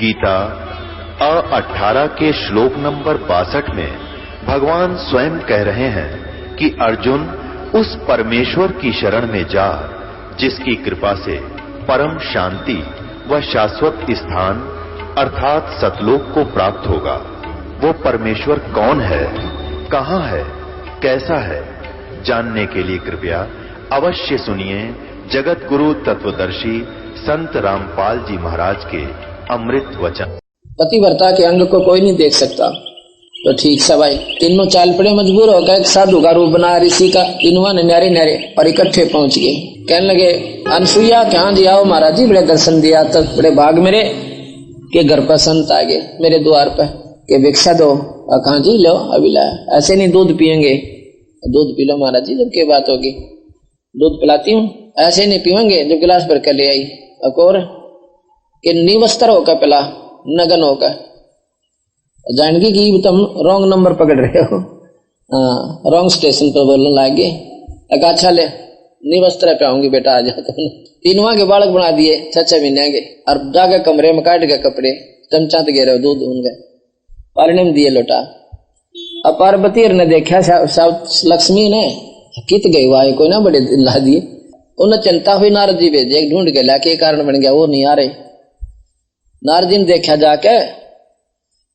गीता, अ अठारह के श्लोक नंबर बासठ में भगवान स्वयं कह रहे हैं कि अर्जुन उस परमेश्वर की शरण में जा, जिसकी कृपा से परम शांति व शाश्वत स्थान अर्थात सतलोक को प्राप्त होगा। वो परमेश्वर कौन है, कहाँ है, कैसा है, जानने के लिए कृपया अवश्य सुनिए जगत गुरु तत्वदर्शी संत रामपाल जी महाराज के अमृत वचन। पतिव्रता के अंग को कोई नहीं देख सकता। तो ठीक सा भाई, तीनों चाल पड़े मजबूर हो गए, साधु का रूप बना, ऋषि का तीनों ने न्यारे न्यारे और इकट्ठे पहुँच गए। कहने लगे, अनसुईया, कहाँ जी आओ महाराज जी? बड़े दर्शन दिया तक बड़े भाग मेरे, के घर पर संत आ गए, मेरे द्वार पर। के भिक्षा दो कहा जी? लो, अभी ला ऐसे नहीं दूध पियेंगे। दूध पी लो महाराज जी, जब क्या बात होगी। दूध पिलाती हूँ, ऐसे नहीं पीवेंगे जो गिलास भर कर ले आई। और कि निवस्त्र होकर पिला नगन होकर जानकी की तुम रॉन्ग नंबर पकड़ रहे हो? हाँ रॉन्ग स्टेशन पर बोलने लागे। गए अच्छा ले निवस्त्र पाऊँगी बेटा, आ जाओ तुम। तीनवा के बालक बना दिए छह छह महीने के और जाके कमरे में काट गए कपड़े चमचा तो गिरे दूध उन गए। पालने में दिए लोटा। अब पार्वती ने देखा लक्ष्मी ने कित गई वाय कोई ना बड़े ला दिए। उन्हें चिंता हुई नारद जी भेजे ढूंढ के लाके कारण बन गया, वो नहीं आ रहे। नारजी ने देखा जाके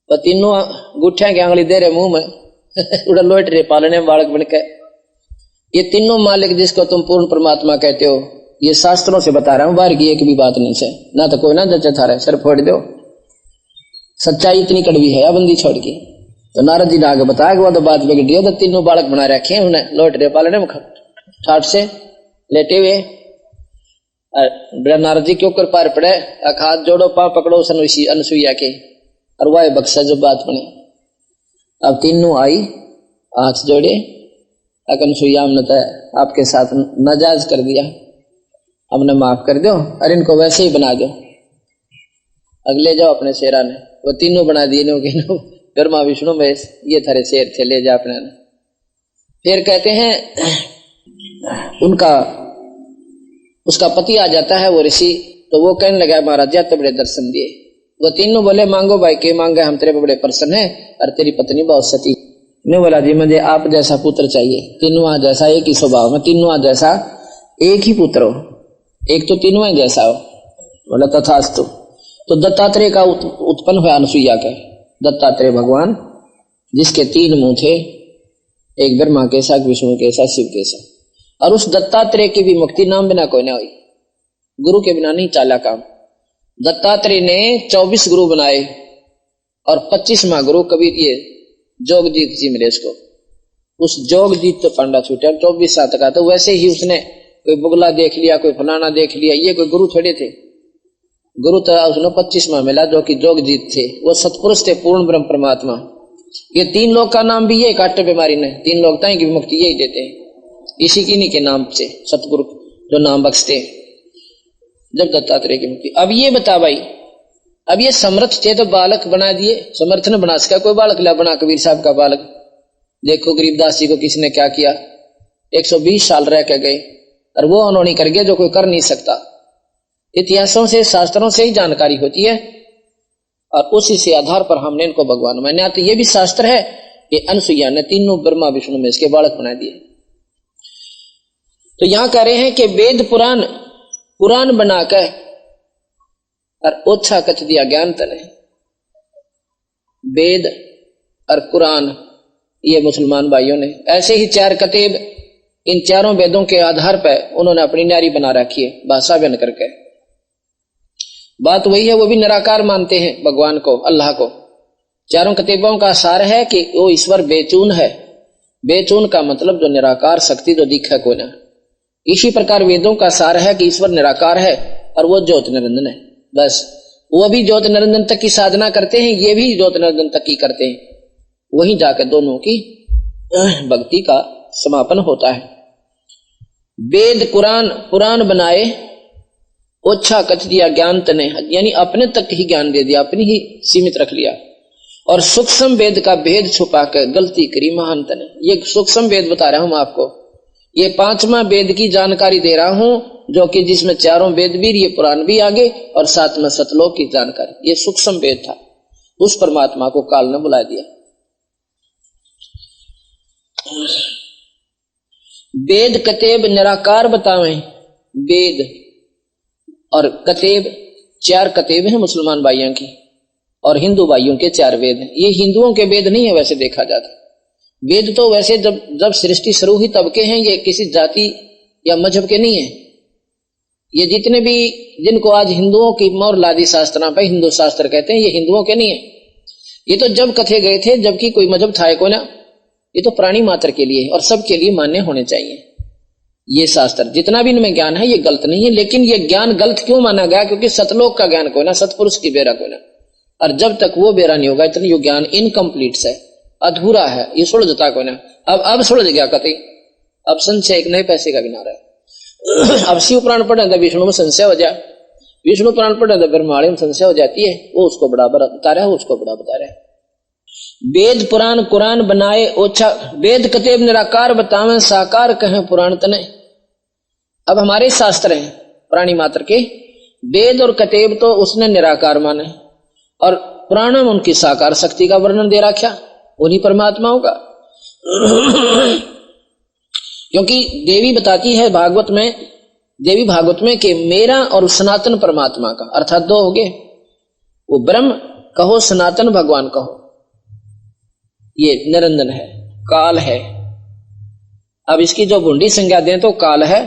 तीनों गुठिया की आंगली दे रहे मुँह में, उड़ा लोट रहे पालने बालक बन के ये तीनों मालिक जिसको तुम पूर्ण परमात्मा कहते हो, ये शास्त्रों से बता रहा हूँ, बाहर की एक भी बात नहीं से। ना तो कोई ना जचे था रहे सर फोड़ दो। सच्चाई इतनी कड़वी है बंदी छोड़ की। तो नारद जी ने आगे बताया कि वो तो बात बिगड़ी तो तीनों बालक बना रखे हैं उन्हें, लोट रहे पालने में ठाट से लेटे हुए। नारद जी के ऊपर पार पड़े हाथ जोड़ो, पाँव पकड़ो अनुसुईया के। और वह बक्सा जो बात बने। अब तीनों आई, हाथ जोड़े अकनसुईया हमने तो आपके साथ नाजायज कर दिया। हमने माफ़ कर दो और इनको वैसे ही बना दो अगले जाओ अपने शेरा ने। वो तीनों बना दिए नो नो ब्रह्मा विष्णु महेश, ये थारे शेर थे, ले जा अपने फिर कहते हैं, उनका उसका पति आ जाता है वो ऋषि तो वो कहने लगा, महाराज तो बड़े दर्शन दिए। वो तीनों बोले, मांगो भाई, के मांगे हम तेरे बड़े प्रसन्न है और तेरी पत्नी बहुत सती ने बोला, जी, मुझे आप जैसा पुत्र चाहिए। तीनों जैसा एक ही स्वभाव में, तीनों जैसा एक ही पुत्र हो। एक तो तीनों जैसा हो। बोला, तथास्तु। तो दत्तात्रेय का उत्पन्न हुआ अनुसुईया के। दत्तात्रेय भगवान, जिसके तीन मुँह थे, एक ब्रह्मा के साथ, विष्णु के साथ, शिव के साथ। और उस दत्तात्रेय की भी मुक्ति नाम बिना कोई ना हुई। गुरु के बिना नहीं चाला काम। दत्तात्रेय ने 24 गुरु बनाए और 25वां गुरु कबीर ये, जोगजीत जी मिले उसको उस जोगजीत तो पांडा छूटे चौबीस सात का तो वैसे ही उसने कोई बुगला देख लिया, कोई फलाना देख लिया, ये कोई गुरु थोड़े थे। गुरु तो उसने पच्चीसवा मिला, जो कि जोगजीत थे। वो सतपुरुष थे, पूर्ण ब्रह्म परमात्मा। ये तीन लोग का नाम भी ये काटे बीमारी ने। तीन लोग ताई की मुक्ति यही देते हैं। इसी किन्हीं के नाम से, सतगुरु जो नाम बख्शते जब दत्तात्रेय की मुक्ति। अब ये बता भाई, अब ये समर्थ थे तो बालक बना दिए। समर्थ ने बना सका, कोई बालक ला बना, कबीर साहब का बालक। देखो गरीबदास जी को किसने क्या किया? 120 साल रह के गए, और वो उन्होंने कर गया जो कोई कर नहीं सकता। इतिहासों से, शास्त्रों से ही जानकारी होती है, और उसी से आधार पर हमने इनको भगवान मान्या तो ये भी शास्त्र है कि अनुसुईया ने तीनों ब्रह्मा, विष्णु में इसके बालक बना दिए। तो यहाँ कह रहे हैं कि वेद पुराण पुराण बनाकर और ओछा कच दिया ज्ञान तने वेद और कुरान, ये मुसलमान भाइयों ने ऐसे ही चार कतेब इन चारों वेदों के आधार पर उन्होंने अपनी न्यारी बना रखी है, भाषा बन करके। बात वही है, वो भी निराकार मानते हैं भगवान को, अल्लाह को। चारों कतेबों का सार है कि वो ईश्वर बेचून है। बेचून का मतलब जो निराकार शक्ति जो दिख कोई ना। इसी प्रकार वेदों का सार है कि ईश्वर निराकार है और वो ज्योत निरंजन है। बस, वो भी ज्योत निरंजन तक की साधना करते हैं, ये भी ज्योत निरंजन तक की करते हैं। वहीं जाकर दोनों की भक्ति का समापन होता है। वेद कुरान पुराण बनाए, ओछा कच दिया ज्ञान तने, यानी अपने तक ही ज्ञान दे दिया, अपनी ही सीमित रख लिया। और सूक्ष्म वेद का भेद छुपा कर गलती करी महान तने। ये सूक्ष्म वेद बता रहा हूँ आपको। ये पांचवा वेद की जानकारी दे रहा हूँ, जो कि जिसमें चारों वेद भी ये पुराण भी आगे और साथ में सतलोक की जानकारी। ये सूक्ष्म वेद था। उस परमात्मा को काल ने बुला दिया। वेद कतेब निराकार बतावे। वेद और कतेब, चार कतेब हैं मुसलमान भाइयों की और हिंदू भाइयों के चार वेद हैं। ये हिंदुओं के वेद नहीं है, वैसे देखा जाता। वेद तो वैसे जब जब सृष्टि शुरू हुई तब के हैं, ये किसी जाति या मज़हब के नहीं है। ये जितने भी जिनको आज हिंदुओं की मोर लादी शास्त्र पे हिंदू शास्त्र कहते हैं, ये हिंदुओं के नहीं है। ये तो जब कथे गए थे, जबकि कोई मज़हब था को ना ये तो प्राणी मात्र के लिए और सबके लिए मान्य होने चाहिए। ये शास्त्र, जितना भी इनमें ज्ञान है, ये गलत नहीं है, लेकिन ये ज्ञान गलत क्यों माना गया? क्योंकि सतलोक का ज्ञान को ना, सतपुरुष की बेरा कोई ना। और जब तक वो बेरा नहीं होगा, इतना ये ज्ञान इनकम्प्लीट है अधूरा है, ये सुलझता को ना। अब अब सुलझ गया कति अब संशय एक नए पैसे का भी ना रहे अब शिव पुराण पढ़े तो विष्णु में संशय हो जाए विष्णु पुराण पढ़े तो ब्रह्माणी में संशय हो जाती है, वो उसको बड़ा बता रहा है उसको बड़ा बता रहा है। वेद पुराण कुरान बनाए, ओछा। वेद कतेब निराकार बतावे, साकार कहे पुराण तने। अब हमारे शास्त्र हैं, प्राणी मात्र के। वेद और कतेब तो उसने निराकार माने। और पुराण में उनकी साकार शक्ति का वर्णन दे रखा। उन्हीं परमात्माओं का। क्योंकि देवी बताती है भागवत में देवी भागवत में कि मेरा और सनातन परमात्मा का अर्थात दो हो गए। वो ब्रह्म कहो सनातन भगवान कहो। ये निरंजन है काल है। अब इसकी जो बुंडी संज्ञा दें तो काल है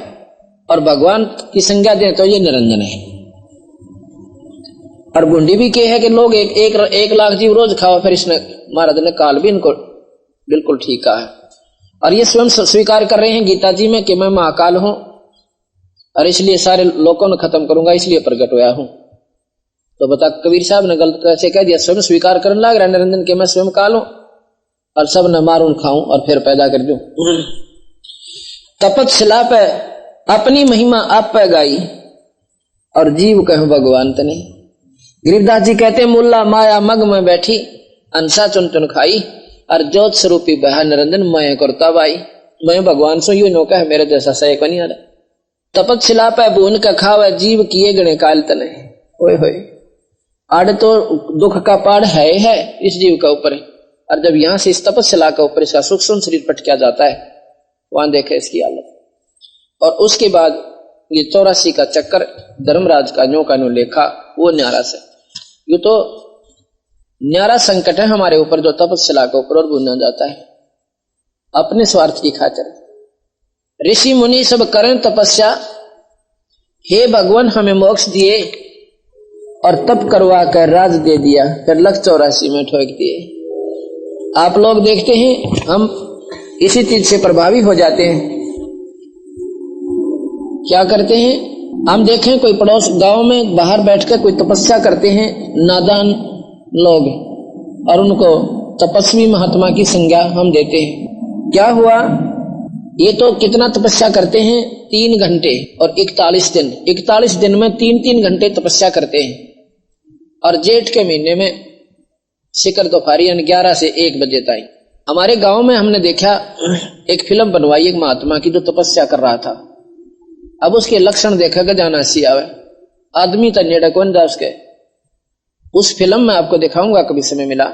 और भगवान की संज्ञा दें तो ये निरंजन है। और बुंडी भी क्या है कि लोग एक एक, एक लाख जीव रोज खाओ फिर इसने महाराज ने काल भी इनको बिल्कुल ठीक कहा है। और ये स्वयं स्वीकार कर रहे हैं गीता जी में कि मैं महाकाल हूँ, और इसलिए सारे लोगों ने खत्म करूँगा, इसलिए प्रकट हुआ हूँ। तो बता, कबीर साहब ने गलत कैसे कह दिया, स्वयं स्वीकार करने लग रहा निरंजन के मैं स्वयं काल हूँ, और सब न मारू खाऊं, और फिर पैदा कर दू। तपत शिला पे अपनी महिमा आप पे गाई, और जीव कह भगवान तने। गिरिदास जी कहते मुल्ला माया मग में बैठी अंसा चुन चुन खाई, और ज्योत स्वरूपी बहा निरंजन मैं करता भाई मैं भगवान सो यू नौका है, मेरे जैसा सही को नहीं आ रहा तपत शिला पे भून का खावा जीव किए गणे काल तने ओए होए। आड़ तो दुख का पाड़ है है इस जीव का ऊपर। और जब यहाँ से इस तपत शिला का ऊपर इसका सूक्ष्म शरीर पटकिया जाता है, वहाँ देखे इसकी हालत। और उसके बाद ये चौरासी का चक्कर धर्मराज का न्यो का न्यो लेखा, वो न्यारा से। ये तो न्यारा संकट है हमारे ऊपर जो तपस्या के ऊपर और बुना जाता है। अपने स्वार्थ की खातिर। ऋषि मुनि सब करें तपस्या, हे भगवान, हमें मोक्ष दिए और तप करवा कर राज दे दिया। फिर लख चौरासी में ठोक दिए। आप लोग देखते हैं, हम इसी चीज़ से प्रभावी हो जाते हैं। क्या करते हैं? हम देखें, कोई पड़ोस गाँव में बाहर बैठकर कोई तपस्या करते हैं, नादान लोग और उनको तपस्वी महात्मा की संज्ञा हम देते हैं। क्या हुआ? ये तो कितना तपस्या करते हैं? तीन घंटे और इकतालीस दिन। इकतालीस दिन में तीन तीन घंटे तपस्या करते हैं। और जेठ के महीने में शिखर दोपहरी यानी ग्यारह से एक बजे तक हमारे गाँव में हमने देखा, एक फ़िल्म बनवाई एक महात्मा की जो तपस्या कर रहा था। अब उसके लक्षण देखा जाना सी आदमी तो नेड़ा कौन जा उसके उस फ़िल्म में आपको दिखाऊँगा कभी समय मिला।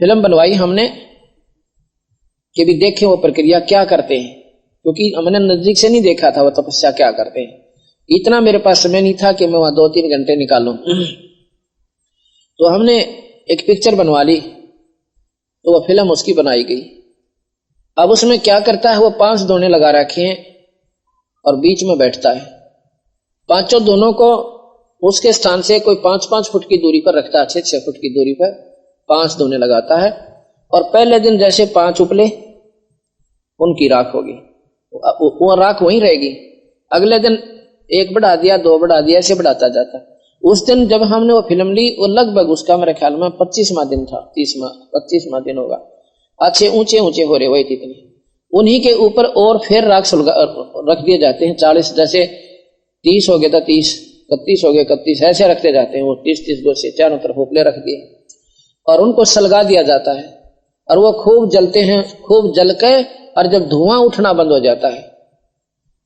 फ़िल्म बनवाई हमने कि भी देखें वो प्रक्रिया क्या करते हैं, क्योंकि हमने नज़दीक से नहीं देखा था वो तपस्या क्या करते हैं। इतना मेरे पास समय नहीं था कि मैं वहाँ दो तीन घंटे निकालू। तो हमने एक पिक्चर बनवा ली तो वह फ़िल्म उसकी बनाई गई। अब उसमें क्या करता है, वो पाँच दोने लगा रखे हैं और बीच में बैठता है। पाँचों दोनों को उसके स्थान से कोई पाँच पाँच फुट की दूरी पर रखता है, छह छह फुट की दूरी पर, पाँच दोने लगाता है, और पहले दिन जैसे पाँच उपले, उनकी राख होगी। वो राख वहीं रहेगी। अगले दिन एक बढ़ा दिया, दो बढ़ा दिया, ऐसे बढ़ाता जाता। उस दिन जब हमने वो फ़िल्म ली, वो लगभग उसका मेरे ख्याल में पच्चीसवा दिन था, तीसवा, पच्चीसवा दिन होगा। अच्छे ऊँचे ऊँचे हो रहे, वही इतने उन्हीं के ऊपर और फिर राख रख दिए जाते हैं, चालीस, जैसे तीस हो गया था, तीस। इकतीस हो गए, इकतीस ऐसे रखते जाते हैं, वो तीस तीस गो से चारों तरफ़ उपले रख दिए। और उनको सलगा दिया जाता है। और वो खूब जलते हैं, खूब जल के, और जब धुआँ उठना बंद हो जाता है,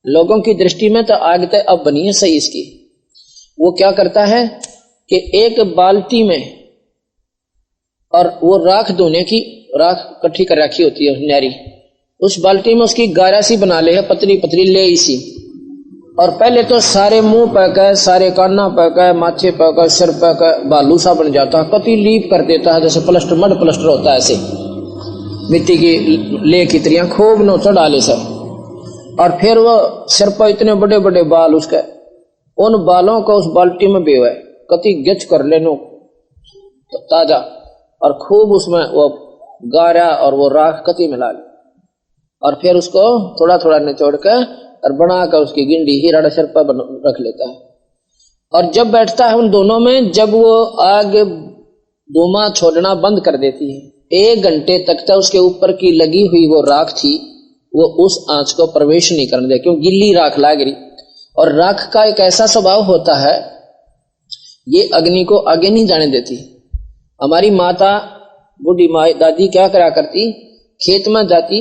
लोगों की दृष्टि में तो आग तय अब बनी है सही इसकी। वो क्या करता है कि एक बाल्टी में, और वो राख धोने की, राख इकट्ठी कर रखी होती है, नारी। उस बाल्टी में उसकी गारा सी बना ले पतली पतली ले इसी और पहले तो सारे मुँह पक सारे काना पक माथे पक सिर पक बालू सा बन जाता है कति लीप कर देता है, जैसे प्लस्टर, मड प्लस्टर होता है ऐसे। मिट्टी की ले की तरिया खूब नो चढ़ा ले सर और फिर वो सिर पर इतने बड़े बड़े बाल उसके, उन बालों को उस बाल्टी में बेवे, कति गच कर लेनो तो ताज़ा। और खूब उसमें वो गारा और वो राख कति मिला ले। और फिर उसको थोड़ा थोड़ा निचोड़ कर और बनाकर उसकी गिंडी हीरा सिर पर रख लेता है। और जब बैठता है उन दोनों में, जब वो आग धुआँ छोड़ना बंद कर देती है, एक घंटे तक तो उसके ऊपर की लगी हुई वो राख थी, वो उस आँच को प्रवेश नहीं करने दे क्यों गिल्ली राख लाग रही। और राख का एक ऐसा स्वभाव होता है, ये अग्नि को आगे नहीं जाने देती। हमारी माता, बूढ़ी माँ दादी क्या करा करती? खेत में जाती,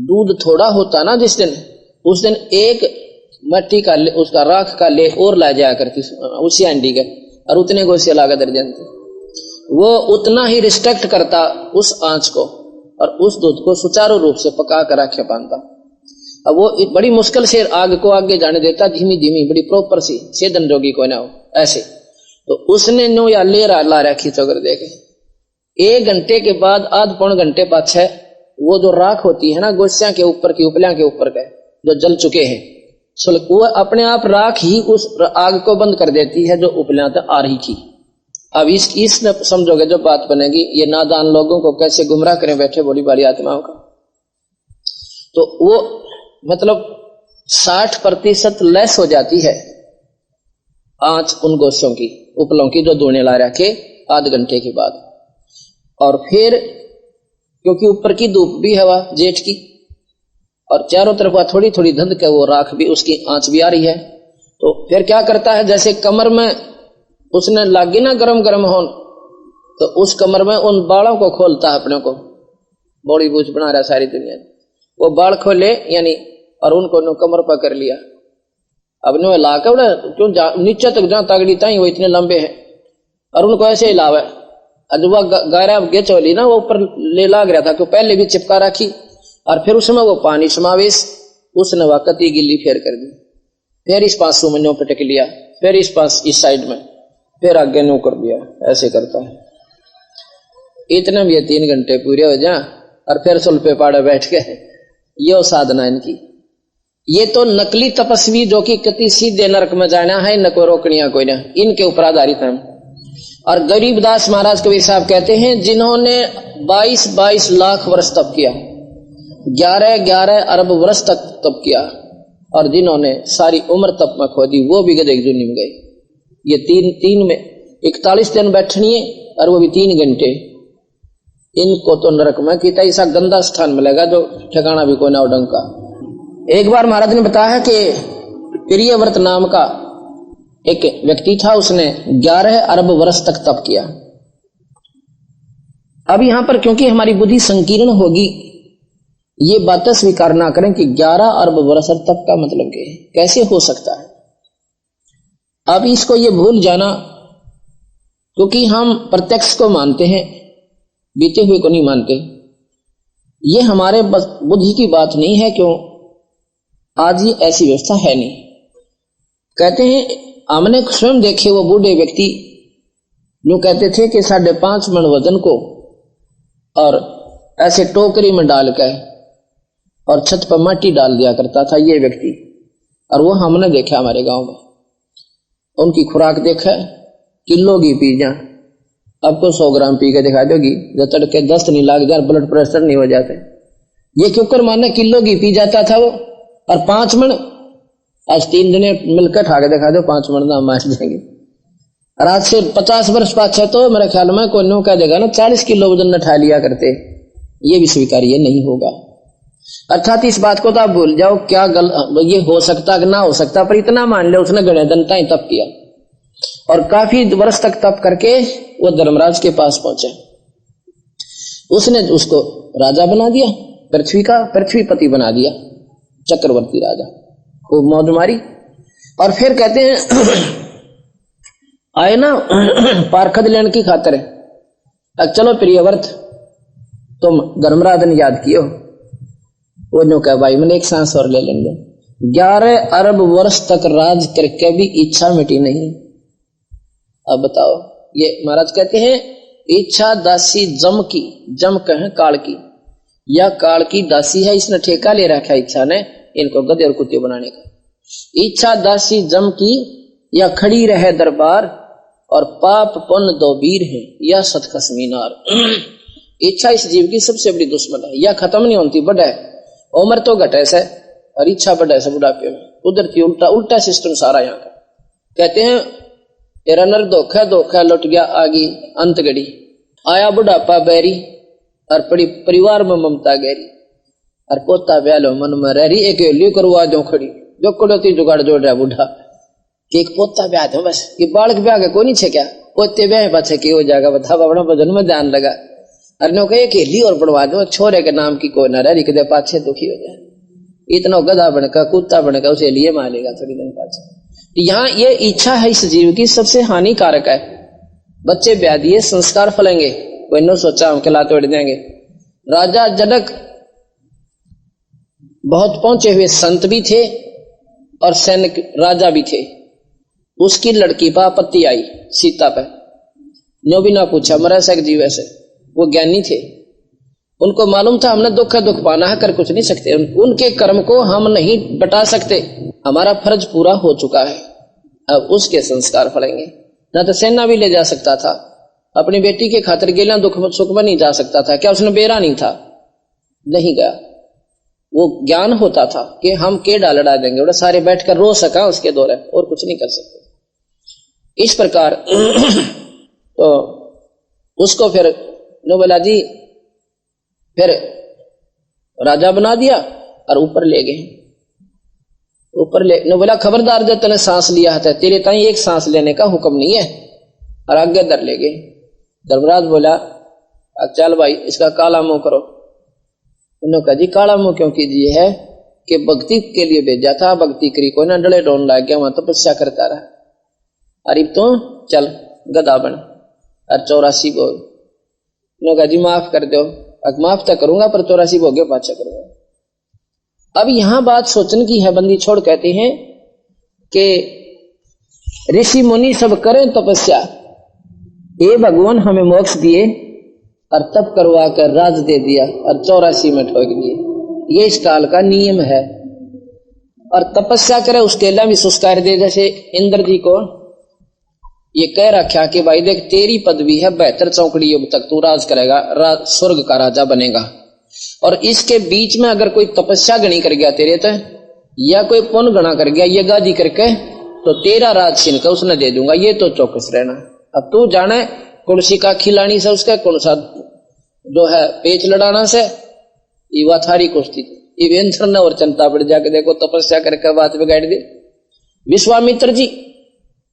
दूध थोड़ा होता ना जिस दिन उस दिन एक मट्टी का उसका राख का ले और ला जाया करती, उसी अंडी का, और उतने को से लागा दर्जन वो उतना ही रिस्ट्रिक्ट करता उस आँच को, और उस दूध को सुचारू रूप से पका कर आखे पाता अब वो बड़ी मुश्किल से आग को आगे जाने देता धीमी धीमी बड़ी प्रॉपर सी, सेदन जोगी को ना हो, ऐसे। तो उसने नो या ले ला रखी चौकर देखे। एक घंटे के बाद, आध पौन घंटे पाछे वो जो राख होती है ना गोस्या के ऊपर की, उपलिया के ऊपर का जो जल चुके हैं वो अपने आप राख ही उस आग को बंद कर देती है जो उपलिया तक आ रही थी। अब इस इस समझोगे जो बात बनेगी, ये नादान लोगों को कैसे गुमराह करें बैठे बोली बाली आत्माओं का? तो वो मतलब साठ प्रतिशत लेस हो जाती है आँच उन गोशों की, उपलों की जो धोने ला रखे आध घंटे के बाद। और फिर, क्योंकि ऊपर की धूप भी हवा, जेठ की और चारों तरफ़ थोड़ी थोड़ी धंध के वो राख भी उसकी आँच भी आ रही है। तो फिर क्या करता है, जैसे कमर में उसने लागी ना गरम गरम हो तो उस कमर में उन बालों को खोलता है अपने को। बॉडी बूझ बना रहा सारी दुनिया। वो बाल खोले, यानी और उनको कमर पर कर लिया। अब नो ला कर क्यों नीचे तक जहाँ तगड़ी ताई वो इतने लंबे हैं। और उनको ऐसे ही लावे। अजवा गायरा गेचोली ना, वो ऊपर ले लाग रहा था क्यों पहले भी चिपका रखी। और फिर उसमें वो पानी समावेश उसने वह कती गिल्ली फेर कर दी। फिर इस पास सुमनियों पे टेक लिया, फिर इस पास, इस साइड में, फिर आगे नो कर दिया, ऐसे करता है। इतने भी तीन घंटे पूरे हो जा और फिर सुल पे पाड़े बैठ गए ये साधना इनकी। ये तो नकली तपस्वी जो कि कति सीधे नरक में जाना है, न को रोकनिया कोई ना, इनके ऊपर आधारित है। और गरीबदास महाराज कबीर साहब कहते हैं, जिन्होंने 22-22 लाख वर्ष तप किया। ग्यारह ग्यारह अरब वर्ष तक तप किया और जिन्होंने सारी उम्र तप में खो दी, वो भी गधे जुनी में गए। ये तीन तीन में इकतालीस दिन बैठनी है और वो भी तीन घंटे। इनको तो नरक में कि ऐसा गंदा स्थान मिलेगा जो ठिकाना भी कोई ना ढंग का एक बार महाराज ने बताया कि प्रियव्रत नाम का एक व्यक्ति था, उसने ग्यारह अरब वर्ष तक तप किया। अब यहाँ पर क्योंकि हमारी बुद्धि संकीर्ण होगी ये बातें स्वीकार ना करें कि 11 अरब वर्ष तक का मतलब क्या है। कैसे हो सकता है? अब इसको ये भूल जाना, क्योंकि हम प्रत्यक्ष को मानते हैं, बीते हुए को नहीं मानते। ये हमारे बुद्धि की बात नहीं है क्यों? आज ये ऐसी व्यवस्था है नहीं। कहते हैं, हमने स्वयं देखे वो बूढ़े व्यक्ति जो कहते थे कि साढ़े पाँच मन वज़न को और ऐसे टोकरी में डालकर और छत पर माटी डाल दिया करता था ये व्यक्ति। और वो हमने देखा हमारे गाँव में। उनकी खुराक देखा, किलो की पी जा। आपको सौ ग्राम पी के दिखा दोगी जब तड़के दस्त नहीं लाग जाए ब्लड प्रेशर नहीं हो जाते। ये क्यों कर माने, किलो की पी जाता था वो? और पाँच मन आज तीन दिन मिलकर ठा के दिखा दो, पाँच मन ना मार जाएँगे और आज से पचास वर्ष पाछे तो मेरे ख्याल में कोई नो कह देगा ना, चालीस किलो वज़न न ठा लिया करते। ये भी स्वीकार्य नहीं होगा। अर्थात इस बात को तो आप भूल जाओ, क्या गल ये हो सकता ना हो सकता, पर इतना मान लो, उसने गणे दंता ही तप किया। और काफ़ी वर्ष तक तप करके वो धर्मराज के पास पहुँचे। उसने उसको राजा बना दिया, पृथ्वी का पृथ्वीपति बना दिया, चक्रवर्ती राजा, खूब मौज मारी। और फिर कहते हैं, आए ना, पारखद लेने की खातर अब चलो प्रियवर्त, तुम धर्मराज ने याद कियो वो नो कह, भाई, मैंने एक सांस और ले लेंगे। ग्यारह अरब वर्ष तक राज करके भी इच्छा मिटी नहीं। अब बताओ, ये महाराज कहते हैं, इच्छा दासी जम की, जम कहें काल की। या काल की दासी है, इसने ठेका ले रखा है इच्छा ने इनको गधे और कुत्ते बनाने का। इच्छा दासी जम की, या खड़ी रहे दरबार, और पाप पुण्य दो वीर है, या सतखस मीनार। इच्छा इस जीव की सबसे बड़ी दुश्मन है, या खत्म नहीं होती बढ़ है। उम्र तो घटे से और इच्छा बढ़े से बुढ़ापे में। उधर की उल्टा उल्टा सिस्टम सारा यहाँ का। कहते हैं तेरा नर धोखा धोखा लुट गया, आगी अंत गड़ी आया बुढ़ापा बैरी, और पड़ी परिवार में ममता गहरी। और पोता ब्यालो मन में रह रही, एक हेली करवा दो खड़ी। जो कड़ोती जुगाड़ जोड़ रहा बुढ़ा। कि एक पोता ब्याह दो बस ये बालक ब्याह कोई नहीं छे क्या? पोते ब्याह पाछे, की हो जाएगा बता अपना भजन में ध्यान लगा। अरे नो एक हेली और पढ़वा दो, छोरे के नाम की कोई ना रह रही पाछे दुखी हो जाए इतना गधा बनका, कुत्ता बनका, उसे लिए मारेगा थोड़ी दिन पाछे। यहाँ ये इच्छा है इस जीव की, सबसे हानिकारक है। बच्चे ब्याह दिए, संस्कार फलेंगे, कोई न सोचा हम खिला तोड़ देंगे। राजा जनक बहुत पहुँचे हुए संत भी थे और सैनिक राजा भी थे। उसकी लड़की पर आपत्ति आई, सीता पर नो भी ना पूछा, मरा सक जीव वैसे वो ज्ञानी थे। उनको मालूम था, हमने दुख का दुख पाना है, कर कुछ नहीं सकते। उनके कर्म को हम नहीं बटा सकते। हमारा फ़र्ज़ पूरा हो चुका है। अब उसके संस्कार फलेंगे। ना तो सेना भी ले जा सकता था। अपनी बेटी के खातिर गेला दुख, सुख में नहीं जा सकता था। क्या उसने बेरा नहीं था? नहीं गया। वो ज्ञान होता था कि हम के डाल डाल देंगे। उड़ा सारे बैठकर रो सका उसके दौरे। और कुछ नहीं कर सकते। इस प्रकार तो उसको फिर नोबला जी फिर राजा बना दिया और ऊपर ले गए। ऊपर ले, नोबला खबरदार जब तने सांस लिया था तेरे ताई एक सांस लेने का हुक्म नहीं है। और आगे दर ले गए। धर्मराज बोला चल भाई, इसका काला मुँह करो। उन्होंने कहा, जी, काला मुँह क्यों कीजिए है? कि भक्ति के लिए भेजा था, भक्ति करी, कोई ना डले डोन लाग गया, वहाँ तपस्या तो करता रहा। अरे तो चल गदा बन। और चौरासी बोल उन्होंने कहा जी माफ़ कर दो। माफ़ तो करूँगा, पर चौरासी भोगे पाचा करूँगा अब यहाँ बात सोचने की है, बंदी छोड़ कहते हैं कि ऋषि मुनि सब करें तपस्या। ये भगवान हमें मोक्ष दिए और तप करवा कर राज दे दिया और चौरासी में ठोक दिए। ये इस काल का नियम है। और तपस्या करे, उसके लिए भी सुस्कार दे, जैसे इंद्र जी को ये कह रखा कि भाई देख, तेरी पदवी है, बेहतर चौकड़ी युग तक तू राज करेगा राज स्वर्ग का राजा बनेगा। और इसके बीच में अगर कोई तपस्या गणी कर गया तेरे तो या कोई पुण्य गणा कर गया ये गाजी करके तो तेरा राज छीन कर उसने दे दूँगा, ये तो चौकस रहना। अब तू जाने कौन सी का खिलानी से उसका कौन सा जो है, पेच लड़ाना से युवा थारी कुश्ती। इवेंद्र ने और चिंता बढ़ जाके देखो, तपस्या करके बात बिगाड़ दी। विश्वामित्र जी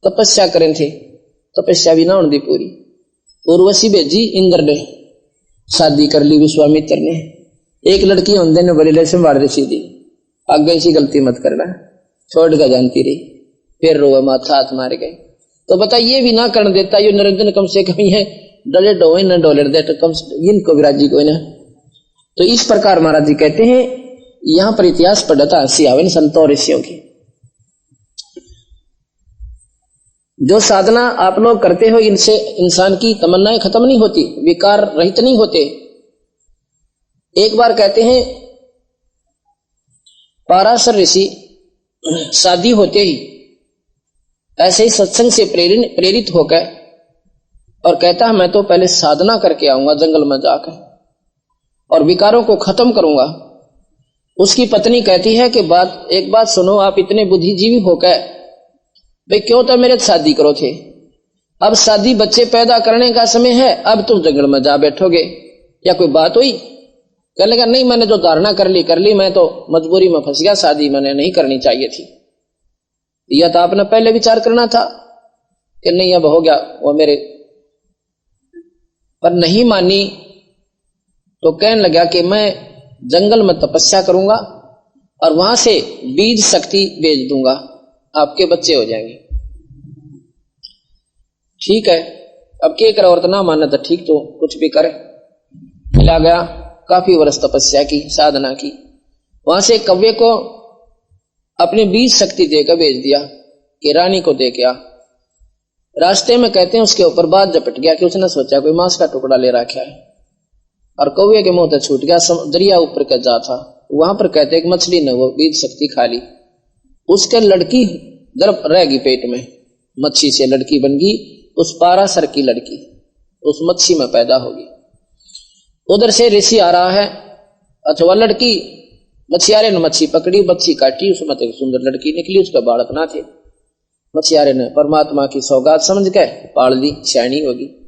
तपस्या करें थे। तपस्या भी ना होती पूरी। उर्वशी भेजी इंद्र ने। शादी कर ली विश्वामित्र ने। एक लड़की होंदे ने बड़ी संभाल रही थी आगे ऐसी गलती मत करना। छोड़ कर जानती रही। फिर रोवा माथा हाथ मार गए। तो बता ये भी ना कर देता, ये निरंजन कम से कम ये डले डोए न डोले दे तो कम से इनको विराज जी को ना। तो इस प्रकार महाराज जी कहते हैं, यहाँ पर इतिहास पढ़ता आवे संतो ऋषियों की। जो साधना आप लोग करते हो, इनसे इंसान की तमन्नाएँ खत्म नहीं होती, विकार रहित नहीं होते। एक बार कहते हैं, पाराशर ऋषि शादी होते ही ऐसे ही सत्संग से प्रेरित प्रेरित होकर और कहता है मैं तो पहले साधना करके आऊँगा, जंगल में जाकर और विकारों को खत्म करूँगा। उसकी पत्नी कहती है कि, बात, एक बात सुनो, आप इतने बुद्धिजीवी होकर भाई, क्यों तो मेरे शादी करो थे? अब शादी बच्चे पैदा करने का समय है, अब तुम जंगल में जा बैठोगे। या कोई बात हुई? कहने लगा नहीं, मैंने जो धारणा कर ली कर ली, मैं तो मजबूरी में फंस गया, शादी मैंने नहीं करनी चाहिए थी। या तो आपने पहले विचार करना था कि नहीं, अब हो गया, वो मेरे पर नहीं मानी तो कहने लगा कि मैं जंगल में तपस्या करूँगा और वहाँ से बीज शक्ति भेज दूँगा। आपके बच्चे हो जाएँगे। ठीक है। अब के करे? और तो ना माने तो ठीक तो कुछ भी करे। मिला गया, काफ़ी वर्ष तपस्या की, साधना की। वहाँ से कव्य को अपने बीज शक्ति देकर भेज दिया, कि रानी को दे क्या रास्ते में कहते हैं, उसके ऊपर बात झपट गया कि उसने सोचा कोई मांस का टुकड़ा ले रखा है। और कौवे के मुँह छूट गया दरिया ऊपर का जा था। वहाँ पर कहते मछली ने वो बीज शक्ति खा ली। उसके लड़की गर्भ रहेगी पेट में। मच्छी से लड़की बन गई उस पारासर की लड़की, उस मच्छी में पैदा होगी। उधर से ऋषि आ रहा है, अथवा लड़की मछियारे ने मच्छी पकड़ी, मच्छी काटी, उसमें एक सुंदर लड़की निकली, उसका बालक ना थे। मछियारे ने परमात्मा की सौगात समझ के पाल दी शैनी होगी।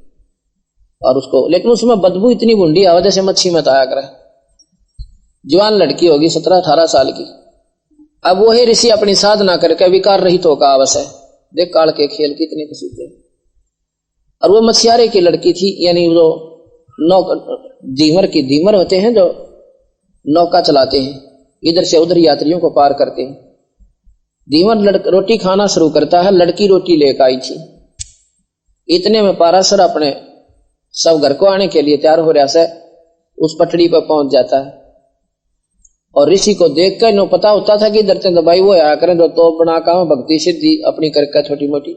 और उसको, लेकिन उसमें बदबू इतनी बुंडी आवा जैसे मच्छी मत आया करे जवान लड़की होगी, सत्रह अठारह साल की। अब वही ऋषि अपनी साधना करके विकार रहित तो होगा अवश्य देख काल के खेल कितने प्रसिद्ध और वो मछियारे की लड़की थी, यानी जो नौ धीमर की धीमर होते हैं जो नौका चलाते हैं, इधर से उधर यात्रियों को पार करते हैं। धीमर रोटी खाना शुरू करता है, लड़की रोटी लेकर आई थी। इतने में पारासर अपने सब घर को आने के लिए तैयार हो रहा है, उस पटड़ी पर पहुँच जाता है। और ऋषि को देख कर पता होता था कि से भाई वो आया करें जो तो बना काम, भक्ति सिद्धि अपनी करके छोटी मोटी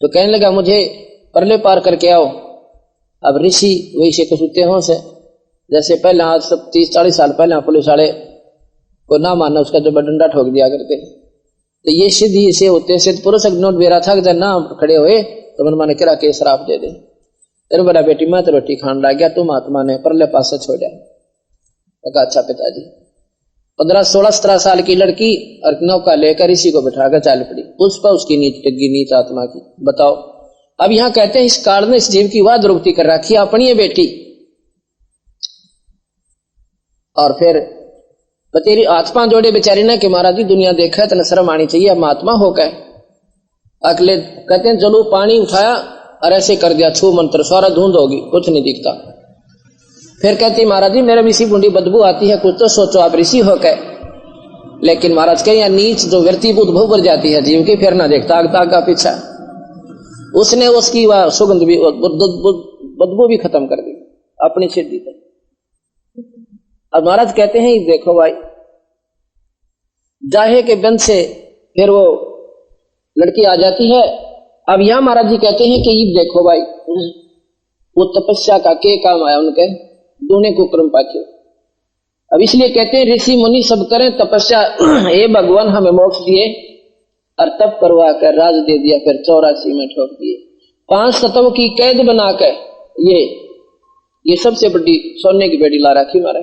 तो कहने लगा, मुझे परले पार करके आओ। अब ऋषि वही से कसुते हो से, जैसे पहले आज सब तीस चालीस साल पहले पुलिस वाले को ना मानना, उसका जो डंडा ठोक दिया करते तो ये सिद्धि से होते सिद्ध पुरुष नोट बेरा था जब ना खड़े हुए तो मन माने किरा के श्राप दे दे। तेरे बड़ा बेटी, मैं तो रोटी खान लग गया, तुम आत्मा ने परले पास से छोड़ा कहा अच्छा पिताजी। पंद्रह सोलह सत्रह साल की लड़की और नौका लेकर इसी को बिठाकर चाल पड़ी। उस पर उसकी नीच टिक नीच आत्मा की। बताओ, अब यहाँ कहते हैं इस काल ने इस जीव की वाद रुक्ति कर रखी अपनी है बेटी। और फिर तेरी आत्मा जोड़े बेचारी ना कि महाराज जी, दुनिया देखा है तो शर्म आनी चाहिए अब महात्मा हो गए। अगले कहते हैं चलो पानी उठाया और ऐसे कर दिया, छू मंत्र, सारा धुंध होगी कुछ नहीं दिखता। फिर कहती, महाराज जी, मेरे ऋषि बुंडी बदबू आती है, कुछ तो सोचो, आप ऋषि हो गए लेकिन महाराज कहें या नीच जो व्यक्ति बुद्ध भू भर जाती है, जीव की फिर ना देखता आगता का पीछा। उसने उसकी वह सुगंध भी बदबू भी खत्म कर दी, अपनी सिद्धि पर। अब महाराज कहते हैं देखो भाई, जाहे के बंद से फिर वो लड़की आ जाती है। अब यहाँ महाराज जी कहते हैं कि, ये देखो भाई, वो तपस्या का के काम आया उनके दोनों को क्रम पाचे अब इसलिए कहते हैं, ऋषि मुनि सब करें, तपस्या, हे भगवान, हमें मोक्ष दिए और तप करवा कर राज दे दिया, फिर चौरासी में ठोक दिए। पाँच तत्व की कैद बनाकर ये ये सबसे बड़ी सोने की बेटी ला रखी मारा।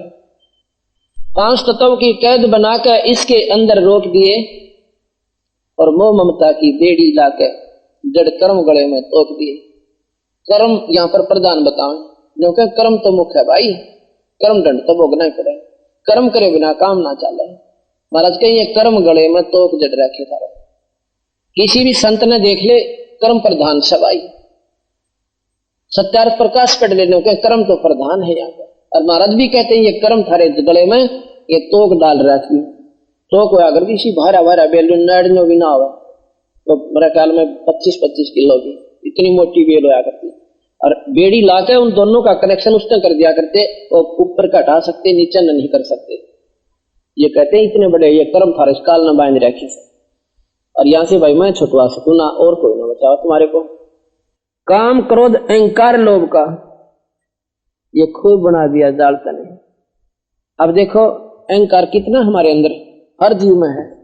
पाँच तत्व की कैद बनाकर इसके अंदर रोक दिए और मोह ममता की बेड़ी लाकर जड़ कर्म गले में तोप दिए। कर्म यहाँ पर प्रधान बताओ क्योंकि कर्म तो मुख्य है भाई। कर्म दंड तो भोगना ही पड़े कर्म करे बिना काम ना चले। महाराज कहीं ये कर्म गले में तो जड़ रखे था। किसी भी संत ने देख ले, कर्म प्रधान सवाई सत्यार्थ प्रकाश पढ़ लेने के कर्म तो प्रधान है यहाँ पर। और महाराज भी कहते हैं, ये कर्म थारे गले में, ये तोक डाल रखी। तोक अगर किसी भारा भारा बेलून नड़नो भी ना हो तो मेरे ख्याल में पच्चीस पच्चीस किलो की इतनी मोटी बेल होया करती और बेड़ी लाके उन दोनों का कनेक्शन उसने कर दिया करते और ऊपर का हटा सकते, नीचे न नहीं कर सकते। ये कहते हैं, इतने बड़े, ये कर्म था काल न बाँध रखी। से और यहाँ से भाई, मैं छुटवा सकू ना, और कोई ना बचाओ तुम्हारे को। काम, क्रोध, अहंकार, लोभ का, ये खूब बना दिया जालता ने। अब देखो, अहंकार कितना हमारे अंदर, हर जीव में है।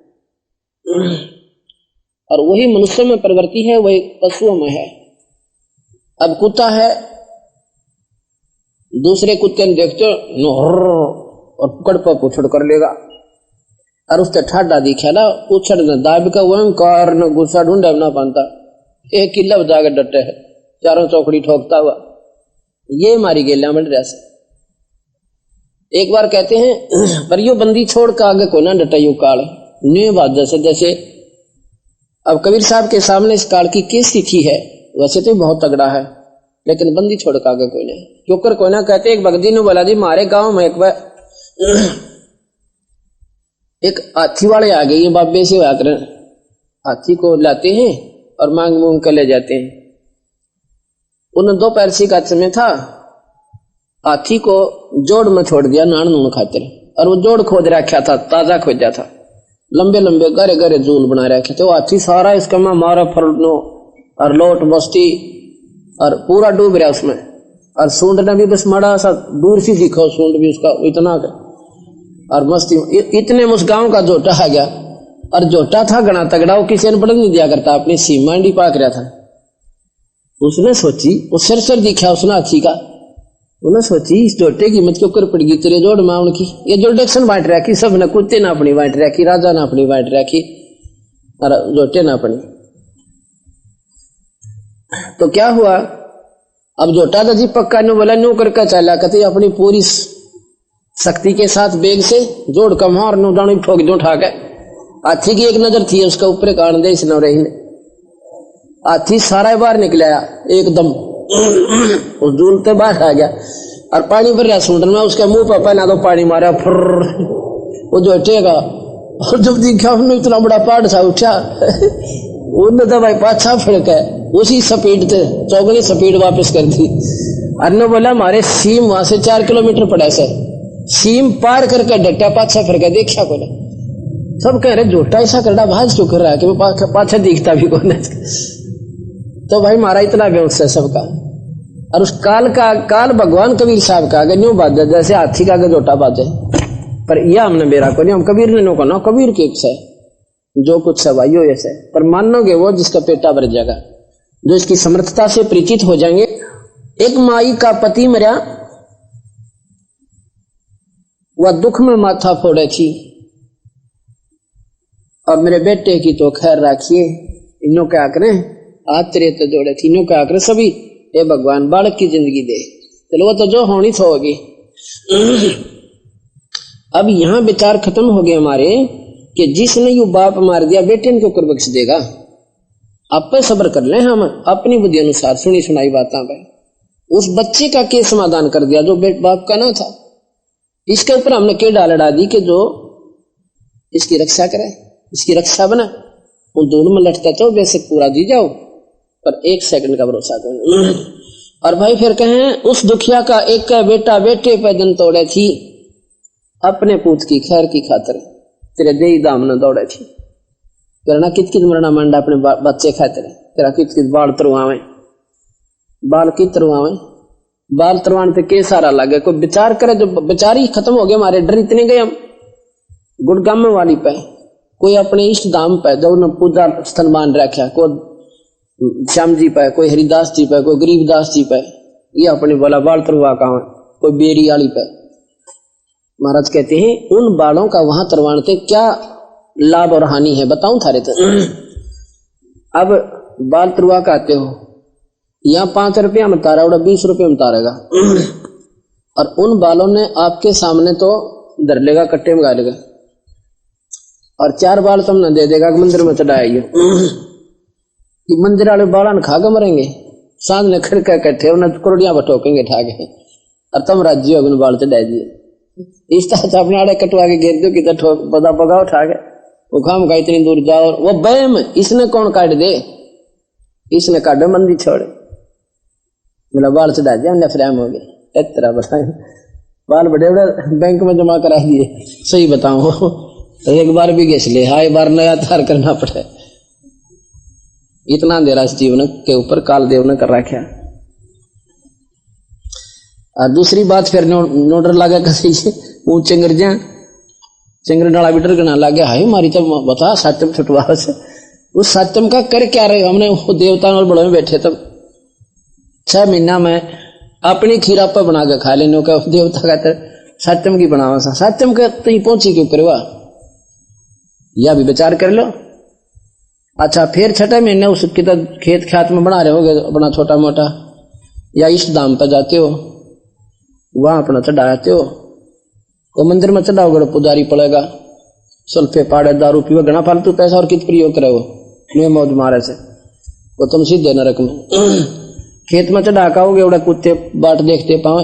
और वही मनुष्य में प्रवृत्ति है, वही पशुओं में है। अब कुत्ता है, दूसरे कुत्ते ने देखते और पकड़ पर पुछड़ कर लेगा। और उससे ठाडा दिखा ना, उछड़ दाब का वह कार न गुस्सा ढूंढा ना पाता। एक किला जाकर डटे है, चारों चौकड़ी ठोकता हुआ। ये मारी गेलिया मंड रहा एक बार कहते हैं, पर यो बंदी छोड़ कर आगे को ना डटा यू काल। न्यू बात जैसे जैसे। अब कबीर साहब के सामने इस काल की क्या स्थिति है? वैसे तो बहुत तगड़ा है, लेकिन बंदी छोड़ का कोई नहीं। क्योंकि कोई ना कहते, एक बगदी ने बोला, जी, मारे गाँव में एक बार, एक हाथी वाले आ गए, ये बाबे से आकर हाथी को लाते हैं और मांग मूंग कर ले जाते हैं। उन्हें दो पैरसी का समय था। हाथी को जोड़ में छोड़ दिया, नान नून खातिर। और वो जोड़ खोद रखा था, ताज़ा खोजा था। लंबे लंबे गरे गरे जूल बना रखे थे। वो हाथी सारा इसका मारा फरनो और लोट बस्ती और पूरा डूब रहा उसमें। और सूंड ने भी बस मड़ा सा, दूर से दिखा सूंड भी उसका, इतना और मस्ती इतने में उस गाँव का जोटा आ गया। और जोटा था गणा, तगड़ा वो किसी ने पढ़ नहीं दिया करता, अपनी सीमा डी पाक रहा था। उसने सोची वो सिर सिर दिखा उसने अच्छी का। उन्हें सोची, इस जोटे की मत क्यों कर पड़गी तेरे जोड़ माउन की ये जो जोडेक्शन बांट रखी सबने कुत्ते ना अपनी बांट रखी राजा ना अपनी बांट रखी और जोटे ना अपनी। तो क्या हुआ? अब जो था जी पक्का नो बोला नो करके चला कहते अपनी पूरी शक्ति के साथ बेग से जोड़ का मार नो डाणी ठोक दो उठा के हाथी की एक नज़र थी, उसका ऊपर कान दे इस नवरही ने। हाथी सारा बाहर निकलाया एकदम। उस झूलते बाहर आ गया, और पानी भर रहा सूंड में, उसके मुँह पर पहना तो पानी मारा फुर वो जो हटेगा, और जब देखा, हमने इतना बड़ा पहाड़ सा उठा। उन्होंने तो भाई पाछा फिड़का उसी स्पीड से चौगनी स्पीड वापस कर दी। अन्य बोला हमारे सीम वहाँ से चार किलोमीटर पड़ा से सीम पार करके डट्टा पाछा फिर के देखा को सब कह रहे जोटा ऐसा करना भाज कर रहा है? कि पाछा दिखता भी कौन है? तो भाई मारा इतना व्यवस्था है सबका। और उस काल का, काल भगवान कबीर साहब का, अगर न्यू बाजे जैसे हाथी का अगर जोटा बाजे पर यह हमने मेरा को नहीं हम कबीर ने नो को ना कबीर के से जो कुछ सब आइयो ऐसे पर मानोगे वो जिसका पेटा भर जाएगा, जो इसकी समर्थता से परिचित हो जाएँगे, एक माई का पति मरा, वह दुख में माथा फोड़े थी। और मेरे बेटे की तो खैर रखिए, इन्हों क्या करें आज तेरे तो जोड़े थी, इन्हों क्या करें सभी ये भगवान बालक की ज़िंदगी दे। चलो, वो तो जो होनी तो होगी। अब यहाँ विचार खत्म हो गए हमारे। कि जिसने यू बाप मार दिया, बेटे ने क्यों बख्श देगा। आप सब्र कर ले हम, अपनी बुद्धि अनुसार सुनी सुनाई बातें पे उस बच्चे का के समाधान कर दिया जो बेट बाप का ना था। इसके ऊपर हमने के डाल अड़ा दी कि जो इसकी रक्षा करे, इसकी रक्षा बना। वो दोनों में लटता तो वैसे पूरा दी जाओ, पर एक सेकंड का भरोसा करो। और भाई फिर कहें, उस दुखिया का एक का बेटा बेटे पे दिन तोड़े थी, अपने पूत की खैर की खातर। तेरे दे दाम न दौड़े थी। तेरा कित कित मरना मंडा अपने बच्चे खातिर तेरा कित कित बाल तरवावे बाल की तरवावे बाल तरवाने से के सारा लगे कोई विचार करे जो विचार ही खत्म हो गया हमारे। डर इतने गए हम। गुड़गाम वाली पे। कोई अपने इष्ट धाम पे जो न पूजा स्थल मान रखा। कोई श्याम जी पे, कोई हरिदास जी पे, कोई गरीबदास जी पे। ये अपने बोला बाल तरवा का कोई बेरी वाली पे। महाराज कहते हैं, उन बालों का वहाँ तरवाने क्या लाभ और हानि है? बताऊँ थारे तो अब बाल तरवा का आते हो। यहाँ पाँच रुपया में तारा उड़ा बीस रुपये में तारेगा और उन बालों ने आपके सामने तो धर लेगा, कट्टे में गालेगा और चार बाल तुमने दे देगा मंदिर में चढ़ाइए कि मंदिर वाले बाला ने खा के मरेंगे। साँझ ने खड़का कट्ठे उन्हें करोड़िया बटोकेंगे ठाके। और तुम राज्य हो बाल चढ़ा दिए। इस तरह अपने कटवा के घेर दो कि ठोक बदा उठा के वो का इतनी दूर जाओ वो बैम, इसने कौन काट दे? इसने काटो, मंदी छोड़े। बोला, बाल चढ़ा दिया उन्हें फ्रेम हो गए इतना बताए। बाल बड़े बड़े बैंक में जमा करा दिए। सही बताओ तो एक बार भी घेस ले। हाँ एक बार नया तार करना पड़े। इतना अंधेरा इस जीवन के ऊपर काल देव ने कर रखा और दूसरी बात फिर नो, नोडर लगा कसी वो चिंगर जा चिंगर डाला भी डर लगे हाई मारी तब बता सत्यम छुटवा से उस सत्यम का कर क्या रहे हमने वो देवता और बड़ों में बैठे तब छह महीना में अपनी खीरा पर बना के खा लेने का देवता कहते सत्यम की बनावा सा सत्यम के तई पहुँची क्यों करवा? या भी विचार कर लो। अच्छा फिर छठे महीने उस तो खेत ख्यात में बना रहे हो अपना छोटा मोटा या इष्ट दाम पर जाते हो। वहाँ अपना चढ़ाते हो वो मंदिर में चढ़ाओगे पुजारी पड़ेगा। सल्फे पाड़े, दारू पीवे, घना फालतू पैसा और कित प्रयोग करे वो? मैं मौज मारे से। वो तुम सीधे नरक में। खेत में चढ़ा का होगे कुत्ते बाट देखते पावे।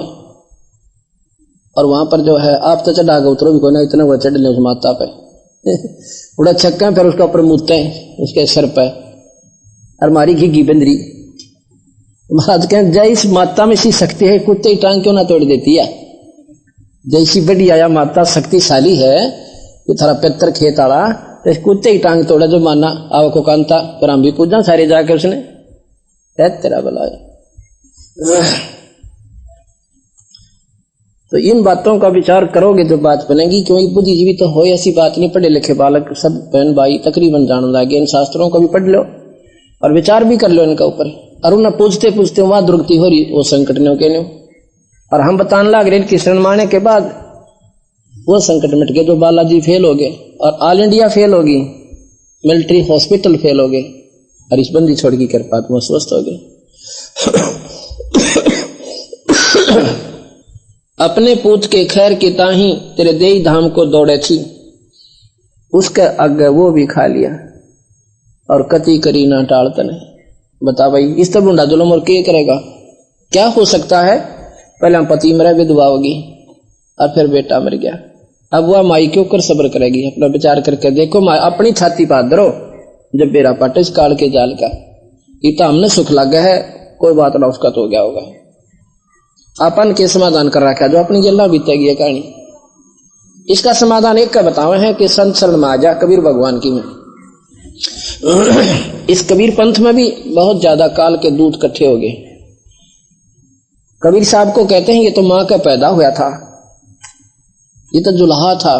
और वहाँ पर जो है, आप तो चढ़ा के उतरो भी कोई ना इतने वो चढ़ ले उस माता पे। बड़ा छक्का फिर उसके ऊपर मुते उसके सर पे। और मारी घिघी बंदरी। महाराज कहें जय इस माता में ऐसी शक्ति है, कुत्ते की टांग क्यों ना तोड़ देती है? जैसी बड़ी आया माता शक्तिशाली है, ये थारा पितर खेत आला तो कुत्ते की टांग तोड़ा जो माना, आव को कांता पर हम भी पूछा सारे जाके उसने है तेरा बुलाया तो इन बातों का विचार करोगे तो बात बनेगी क्योंकि बुद्धिजीवी तो हो ऐसी बात नहीं, पढ़े लिखे बालक, सब बहन भाई, तकरीबन जान लगे, इन शास्त्रों को भी पढ़ लो, और विचार भी कर लो इनका ऊपर। उन्हें पूछते पूछते वहाँ दुर्गति हो रही, वो संकट ने के और हम बताने लग रहे कि शरण मारने के बाद वो संकट मिट गए जो बालाजी फेल हो गए, और ऑल इंडिया फेल होगी मिलिट्री हॉस्पिटल फेल हो गए, और इस बंदी छोड़ की कृपा वो स्वस्थ हो गए। अपने पूत के खैर की ताही तेरे देई धाम को दौड़े थी, उसके आगे वो भी खा लिया, और कति करी ना टालत ने बता भाई, इस तरह बुंडा जुलम और क्या करेगा? क्या हो सकता है? पहले हम पति मरा, विधवा होगी, और फिर बेटा मर गया। अब वह माई के ऊपर सब्र करेगी, अपना विचार करके देखो अपनी छाती पात जब बेरा पट इस काल के जाल का। इतना हमने सुख लगा है, कोई बात ना, उसका तो हो गया होगा। अपन के समाधान कर रखा जो अपनी गला बीतेगी कहानी। इसका समाधान एक का बतावे है कि संत शरण में आ जा कबीर भगवान की में। इस कबीर पंथ में भी बहुत ज़्यादा काल के दूध इकट्ठे हो गए। कबीर साहब को कहते हैं, ये तो माँ का पैदा हुआ था। ये तो जुल्हा था।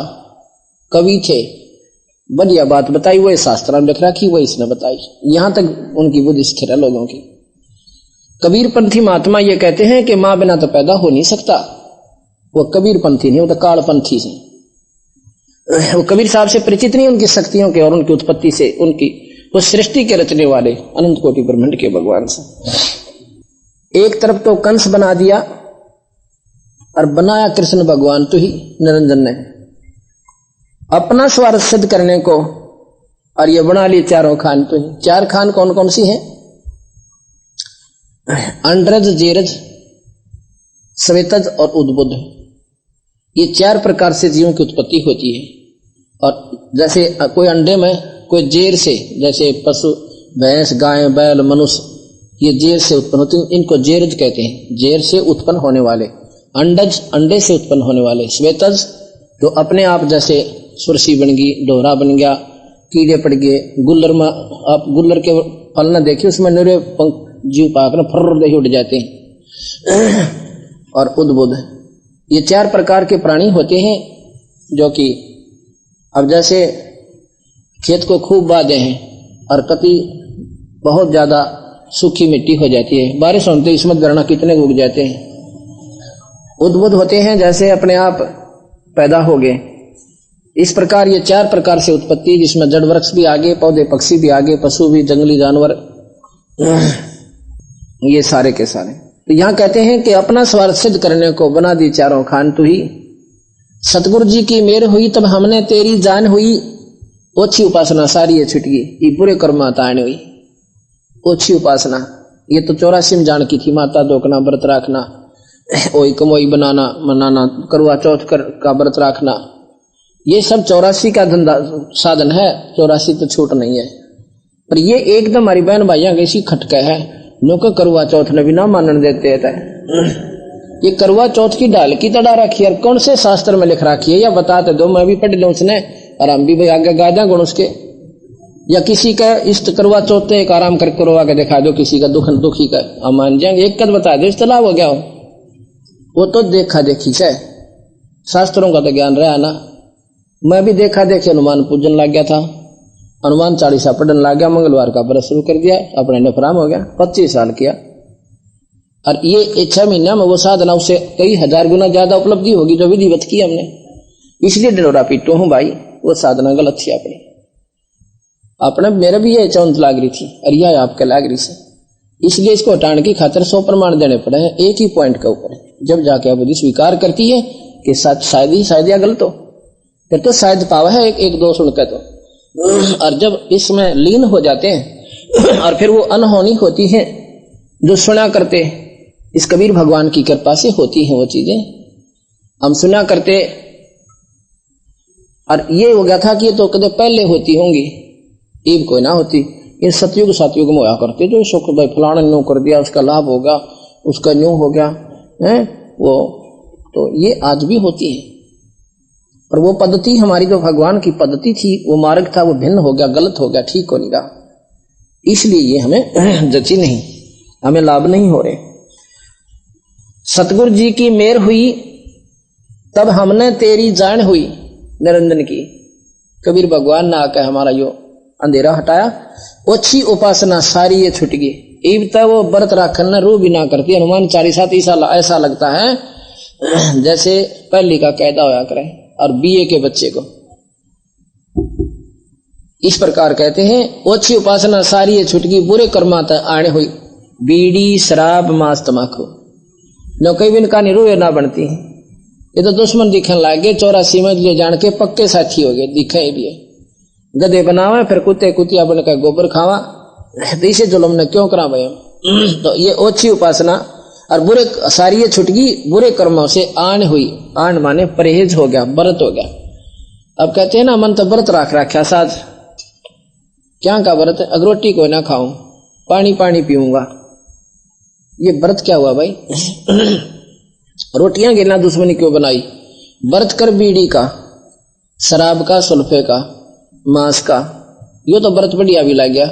कवि थे। बढ़िया बात बताई वो शास्त्र में लिख रखी, वही इसने बताई। यहाँ तक उनकी बुद्धि स्थिर है लोगों की। कबीर पंथी महात्मा ये कहते हैं कि माँ बिना तो पैदा हो नहीं सकता। वो कबीर पंथी नहीं, वो तो काल पंथी से वो कबीर साहब से परिचित नहीं, उनकी शक्तियों के और उनकी उत्पत्ति से उनकी वो सृष्टि के रचने वाले अनंत कोटि ब्रह्मंड के भगवान से। एक तरफ़ तो कंस बना दिया और बनाया कृष्ण भगवान तो ही निरंजन ने। अपना स्वार्थ सिद्ध करने को और ये बना ली चारों खान तो ही। चार खान कौन कौन सी हैं? अंडरज, जेरज, श्वेतज और उद्बुद्ध। ये चार प्रकार से जीवों की उत्पत्ति होती है। और जैसे कोई अंडे में कोई जेर से, जैसे पशु, भैंस, गाय, बैल, मनुष्य, ये जेर से उत्पन्न होते हैं। इनको जेरज कहते हैं। जेर से उत्पन्न होने वाले, अंडज, अंडे से उत्पन्न होने वाले, श्वेतज, जो अपने आप जैसे सुरसी बन गई, डोरा बन गया, कीड़े पड़ गए, गुल्लर में, आप गुल्लर के फल न देखिए, उसमें निरे जीव पाकर फर्र दे उठ जाते हैं। और उद्बुद्ध ये चार प्रकार के प्राणी होते हैं, जो कि, अब जैसे खेत को खूब बांधे हैं और कति बहुत ज़्यादा सूखी मिट्टी हो जाती है। बारिश होते इसमें गणना कितने उग जाते हैं। उद्बुद्ध होते हैं जैसे अपने आप पैदा हो गए। इस प्रकार ये चार प्रकार से उत्पत्ति जिसमें जड़ वृक्ष भी आगे, पौधे, पक्षी भी आगे, पशु भी, जंगली जानवर, ये सारे के सारे। तो यहाँ कहते हैं कि अपना स्वार्थ सिद्ध करने को बना दी चारों खान। तू ही सतगुरु जी की मेर हुई, तब हमने तेरी जान हुई। ओछी उपासना सारी है छुटगी, ये पूरे कर्म ताण हुई। ओछी उपासना, ये तो चौरासी में जान की थी, माता दोकना व्रत रखना, ओई कमोई बनाना, मनाना करुआ चौथ कर, का व्रत रखना। ये सब चौरासी का धंधा साधन है, चौरासी तो छूट नहीं है। पर ये एकदम हमारी बहन भाइया कैसी खटका है नो करुआ चौथ ने भी ना मानन देते है ये करुआ चौथ की डाल की तड़ा रखी है कौन से शास्त्र में लिख रखी है, या बताते दो, मैं भी पढ़ लू उसने। और हम भी भाई आगे गा दें गुण उसके। या किसी का इष्ट करवा चौथे एक आराम करके करवा के दिखा दो, किसी का दुख, दुखी का। हम मान जाएँगे, एक कद बता दो इस तलाब हो गया हो। वो तो देखा देखी से। शास्त्रों का तो ज्ञान रहा ना। मैं भी देखा देखी, हनुमान पूजन लग गया था। हनुमान चालीसा पढ़ने लग गया, मंगलवार का व्रत शुरू कर दिया, अपने नफराम हो गया, पच्चीस साल किया। और ये छह महीने में वो साधना, उससे कई हज़ार गुना ज़्यादा उपलब्धि होगी, जो विधिवत की हमने। इसलिए डलोरा पीटो हूँ भाई। वो साधना गलत थी अपनी अपने मेरे भी ये चौंत लाग रही थी और यह आपके लाग रही से इसलिए इसको हटाने की खातिर सौ प्रमाण देने पड़े हैं, एक ही पॉइंट के ऊपर। जब जाके बुद्धि स्वीकार करती है कि शायद ही, शायद या गलत हो फिर तो शायद पावा है एक एक, दो सुनकर तो। और जब इसमें लीन हो जाते हैं, और फिर वो अनहोनी होती है, जो सुना करते, इस कबीर भगवान की कृपा से होती है वो चीज़ें। हम सुना करते और ये हो गया था कि ये तो कदे पहले होती होंगी, ईब कोई ना होती। ये सतयुग सतयुग में होया करते जो सुख भाई फलाना न्यू कर दिया, उसका लाभ होगा उसका न्यू हो गया, है, वो तो ये आज भी होती है। और वो पद्धति हमारी जो भगवान की पद्धति थी, वो मार्ग था, वो भिन्न हो गया, गलत हो गया, ठीक हो नहीं रहा। इसलिए ये हमें जची नहीं, हमें लाभ नहीं हो रहे। सतगुरु जी की मेर हुई, तब हमने तेरी जान हुई। निरंजन की। कबीर भगवान ने आकर हमारा जो अंधेरा हटाया। ओछी उपासना सारी ये छुट गई। ईब वो व्रत राखन न, रू भी ना करती। हनुमान चालीसा ऐसा ऐसा लगता है, जैसे पहली का कैदा होया करे और बीए के बच्चे को। इस प्रकार कहते हैं, ओछी उपासना सारी छुटकी बुरे कर्मा तक आने हुई। बीड़ी, शराब, मांस तमाकू। न कई बिन का निरूय ना बनती है। ये तो दुश्मन दिखने लग गए चौरासी में लिए जान के पक्के साथी हो गए दिखे लिए गधे बनावे, फिर कुत्ते कुतिया बनकर गोबर खावा। इसे जुलम ने क्यों करा भाई? तो ये ओछी उपासना, और बुरे सारी ये छुटगी, बुरे कर्मों से आन हुई। आन माने परहेज हो गया व्रत हो गया। अब कहते हैं ना, मन तो व्रत रख रखा साज क्या का व्रत अगर रोटी को ना खाऊं पानी पानी पीऊँगा। ये व्रत क्या हुआ भाई? रोटियाँ गिरना दुश्मनी क्यों बनाई? व्रत कर बीड़ी का, शराब का, सुल्फे का, मांस का, यो तो व्रत बढ़िया भी लग गया।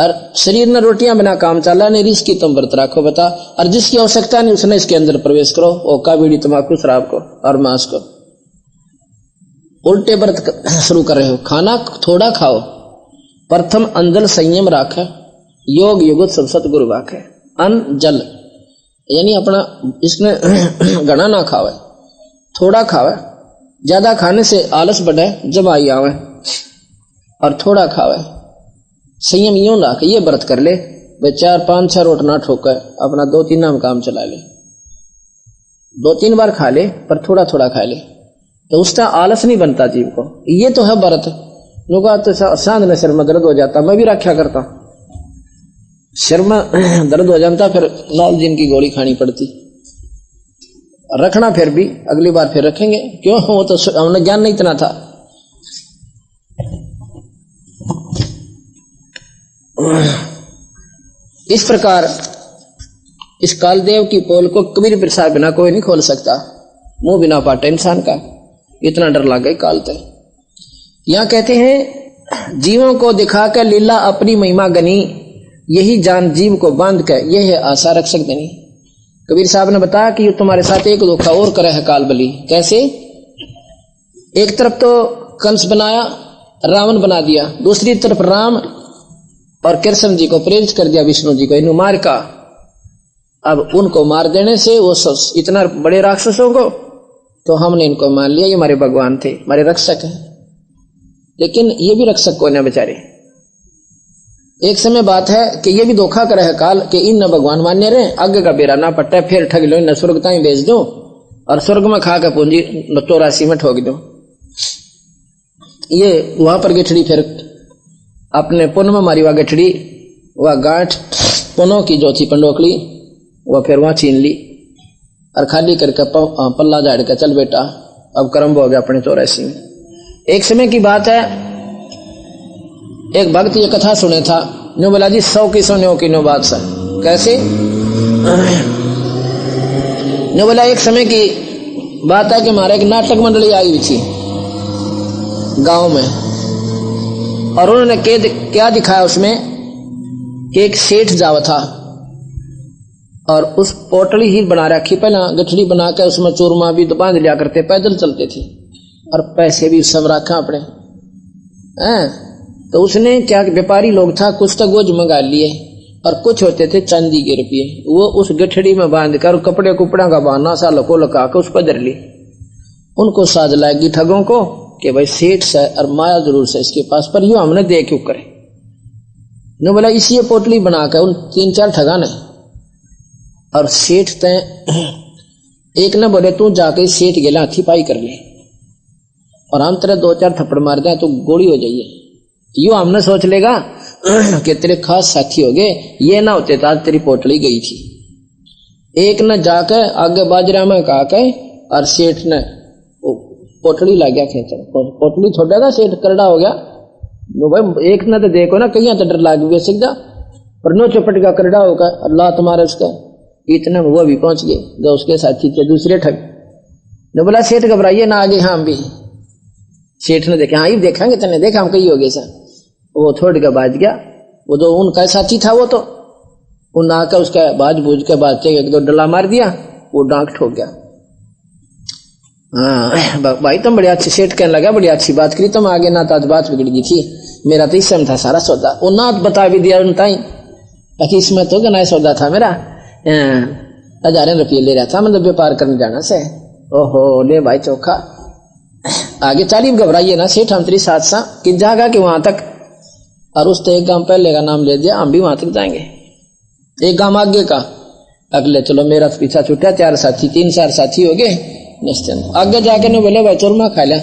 और शरीर ने रोटियाँ बिना काम चला नहीं इसकी तुम व्रत रखो बता। और जिसकी आवश्यकता नहीं, उसने इसके अंदर प्रवेश करो, ओका बीड़ी, तम्बाकू, शराब को और मांस को। उल्टे व्रत शुरू कर रहे हो। खाना थोड़ा खाओ। प्रथम अंदर संयम राख। योग युगत सब सतगुरु वाक है। अन जल। यानी अपना इसने घना ना खावे, थोड़ा खावे, ज़्यादा खाने से आलस बढ़े जब आई आवे, और थोड़ा खावे। संयम यूँ रख, ये व्रत कर ले, भाई चार, पाँच, छह रोट ना ठोकर अपना दो, तीन नाम काम चला ले। दो, तीन बार खा ले, पर थोड़ा थोड़ा खा ले। तो उसका आलस नहीं बनता जीव को। ये तो है व्रत। लोग तो सांध में सिर में दर्द हो जाता, मैं भी रक्षा करता सिर में दर्द हो जाता, फिर नौ दिन की गोली खानी पड़ती। रखना फिर भी, अगली बार फिर रखेंगे। क्यों? वो तो हमने ज्ञान नहीं इतना था। इस प्रकार, इस कालदेव की पोल को कबीर प्रसाद बिना कोई नहीं खोल सकता। मुँह बिना पाटे इंसान का। इतना डर लग गई काल तक। यहाँ कहते हैं, जीवों को दिखाकर लीला अपनी महिमा गनी। यही जान जीव को बाँध कर, यह आशा रख सकते नहीं कबीर साहब ने बताया कि तुम्हारे साथ एक धोखा और करे है काल बली कैसे? एक तरफ़ तो कंस बनाया, रावण बना दिया। दूसरी तरफ़ राम और कृष्ण जी को प्रेरित कर दिया विष्णु जी को इन मार का अब उनको मार देने से वो इतना बड़े राक्षसों को तो हमने इनको मान लिया, ये हमारे भगवान थे, हमारे रक्षक हैं। लेकिन ये भी रक्षक को ना बेचारे? एक समय बात है कि ये भी धोखा करे है काल कि इन न भगवान मान्य रहे, आगे का बेरा ना पट्टा, फिर ठग लो न स्वर्ग ताई बेच दो, और स्वर्ग में खा कर पूंजी चौरासी में ठोक दो। ये वहाँ पर गिठड़ी फिर अपने पुन में मारी हुआ गिठड़ी, वह गांठ पुनों की जो थी पंडोकली, वह फिर वहाँ छीन ली, और खाली करके पल्ला झाड़ के चल बेटा, अब कर्म हो गया अपने चौरासी में। एक समय की बात है एक भक्त ये कथा सुने था नो बोला जी सौ की सौ की नो बात सर कैसे? नो बोला एक समय की बात है कि हमारे एक नाटक मंडली आई हुई थी गाँव में, और उन्होंने क्या दिखाया उसमें? कि एक सेठ जावा था, और उस पोटली ही बना रखी, पहला गठड़ी बनाकर उसमें चूरमा भी तो बाँध लिया करते, पैदल चलते थे, और पैसे भी सब रखा अपने। हैं? तो उसने क्या व्यापारी लोग था, कुछ तो गोज मंगा लिए और कुछ होते थे चांदी के रुपये। वो उस गठड़ी में बाँध कर कपड़े कुपड़ा का बहाना सा लको लगा कर उस पर धर ली। उनको साज लाएगी ठगों को कि भाई सेठ से और माया ज़रूर से इसके पास, पर यू हमने दे क्यों करे? ने बोला, इसी पोटली बनाकर उन तीन चार ठगा ने और सेठ तय एक ने बोले, तू जाके सेठ गेला हाथी पाई कर ले। और हम तेरे दो चार थप्पड़ मार दे तो गोली हो जाइए। यू हमने सोच लेगा, कि तेरे खास साथी हो गए ये ना होते तो आज तेरी पोटली गई थी। एक न जाकर आगे बाजरा में कहा के, और सेठ ने पोटली ला गया खेचर पोटली छोड़ा था सेठ करड़ा हो गया। वो भाई, एक ना तो देखो ना कहीं तो डर लाग गया सीधा। पर नो चपट का करड़ा होगा, अल्लाह तुम्हारा उसका। इतने वो भी पहुँच गए, जो उसके साथी थे, दूसरे ठग। ने बोला, सेठ घबराइए ना, आगे हम भी सेठ ने देखा हाँ ये देखेंगे तने देखा, हम कही हो गए सर। वो थोड़ के बाज गया, वो जो उनका साथी था वो तो। उन आकर उसका बाज बूझ के बाद एक दो डला मार दिया, वो डांक ठोक गया। हाँ भाई तुम बड़ी अच्छी, सेठ कहने लगा, बड़ी अच्छी बात करी, तुम आगे ना तो आज बात बिगड़ गई थी। मेरा तो इसमें था सारा सौदा। वो ना बता भी दिया उन ताई। बाकी इसमें तो गना सौदा था मेरा। हज़ारों रुपये ले रहा था मतलब व्यापार करने जाना से। ओहो, ले भाई चौखा। आगे चाली घबराइए ना, सेठ हम तेरी साथ सा। कि जागा कि वहाँ तक? और उस तो एक गाँव पहले का नाम ले दिया, हम भी वहाँ तक जाएँगे। एक गाँव आगे का। अगले चलो, मेरा पीछा छूटा, चार साथी, तीन चार साथी हो गए। निश्चिंत आगे जाके ने बोले, भाई चूरमा खा लिया।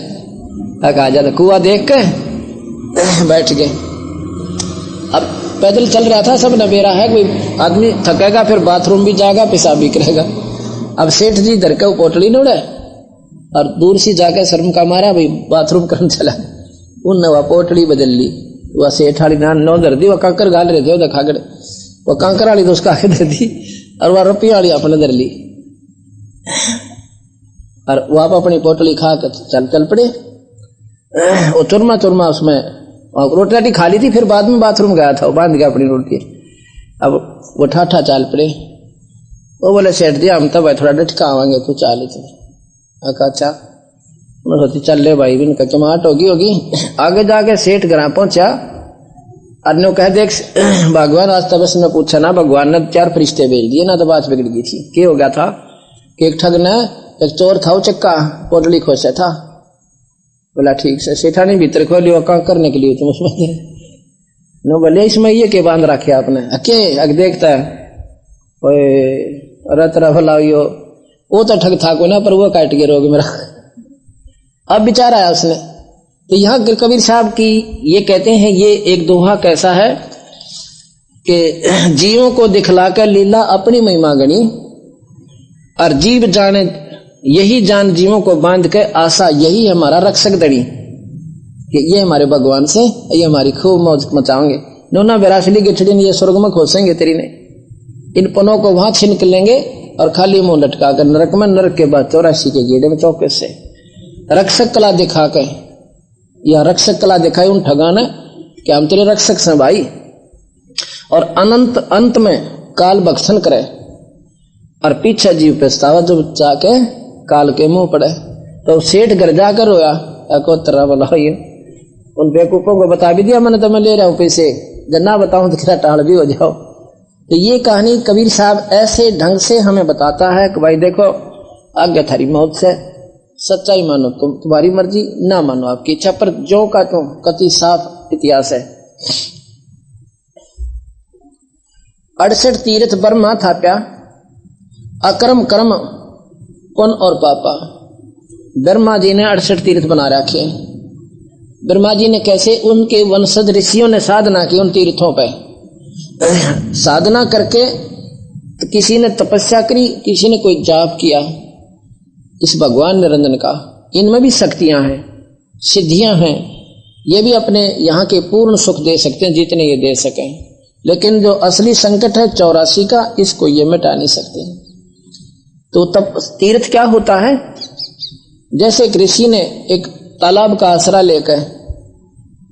आ जा कुआ देख के बैठ गए। अब पैदल चल रहा था सब नबेरा है कोई आदमी थकेगा, फिर बाथरूम भी जाएगा, पेशाब भी करेगा। अब सेठ जी इधर के पोटली न और दूर से जाकर शर्म का मारा, भाई, बाथरूम करने चला। उन वह पोटली बदल ली। वह सेठ वाली नान नौ दर दी, वह काकर गाल रहे थे, वो खाकर वह कांकर वाली तो उसका आगे दे दी, और वह रुपया वाली अपने दर ली। और वह अपनी पोटली खा कर चल चल पड़े। वो चुरमा चुरमा उसमें रोटी राटी खा ली थी, फिर बाद में बाथरूम गया था, वो बाँध गया अपनी रोटी। अब वो ठाठा चाल पड़े। वो बोले, सेठ जी, हम तो भाई थोड़ा डटका आवांगे तू चाल ही। कहा अच्छा। मैं सोची, चल ले भाई भी कचमाट होगी होगी। आगे जाके सेठ घर पहुँचा। अन्य कह, देख, भगवान आज तब ने पूछा ना, भगवान ने चार फरिश्ते भेज दिए, ना तो बात बिगड़ गई थी। क्या हो गया था? कि एक ठग ने, एक चोर था, वो चक्का, पोटली खोसा था। बोला, ठीक से, सेठानी भीतर खोली, वो कहा करने के लिए तुम उसमें नो बोले, इसमें ये के बाँध रखे आपने? अके, अग देखता है। तरह भला वो तो ठग था को ना, पर वो काट के रोग मेरा। अब विचार आया उसने। तो यहाँ कबीर साहब की ये कहते हैं, ये एक दोहा कैसा है कि जीवों को दिखलाकर लीला अपनी महिमा गणी, और जीव जाने, यही जान जीवों को बाँध के आशा यही हमारा रक्षक दड़ी, कि ये हमारे भगवान से, ये हमारी खूब मौज मचाओगे। नोना बेरासली गिठड़ी ये स्वर्ग में खोसेंगे तेरी ने। इन पनों को वहाँ छिनक लेंगे और खाली मुँह लटका कर नरक में, नरक के बाद चौरासी के गेड़े में चौके से रक्षक कला दिखा के यह रक्षक कला दिखाई उन ठगाने, कि हम तेरे रक्षक से भाई। और अनंत, अंत में काल भक्षण करे। और पीछे जीव पछतावा, जब जाके काल के मुँह पड़े तो सेठ घर जाकर रोया को तरह बोला ये। उन बेकूफों को बता भी दिया मैंने तो मैं ले रहा हूँ पैसे। जब ना बताऊँ तो क्या टाल भी हो जाओ। तो ये कहानी कबीर साहब ऐसे ढंग से हमें बताता है कि भाई देखो, आज्ञा थारी मौत से, सच्चाई मानो तुम, तुम्हारी मर्ज़ी, ना मानो आपकी इच्छा, पर जो का तुम कति साफ़ इतिहास है। अड़सठ तीर्थ बर्मा था प्या, अक्रम कर्म कौन और पापा? ब्रह्मा जी ने अड़सठ तीर्थ बना रखे। ब्रह्मा जी ने कैसे उनके वंशज ऋषियों ने साधना की उन तीर्थों पर साधना करके तो किसी ने तपस्या करी, किसी ने कोई जाप किया इस भगवान निरंजन का इनमें भी शक्तियाँ हैं, सिद्धियाँ हैं, ये भी अपने यहाँ के पूर्ण सुख दे सकते हैं, जितने ये दे सकें। लेकिन जो असली संकट है, चौरासी का, इसको ये मिटा नहीं सकते। तो तब तीर्थ क्या होता है? जैसे ऋषि ने एक तालाब का आसरा लेकर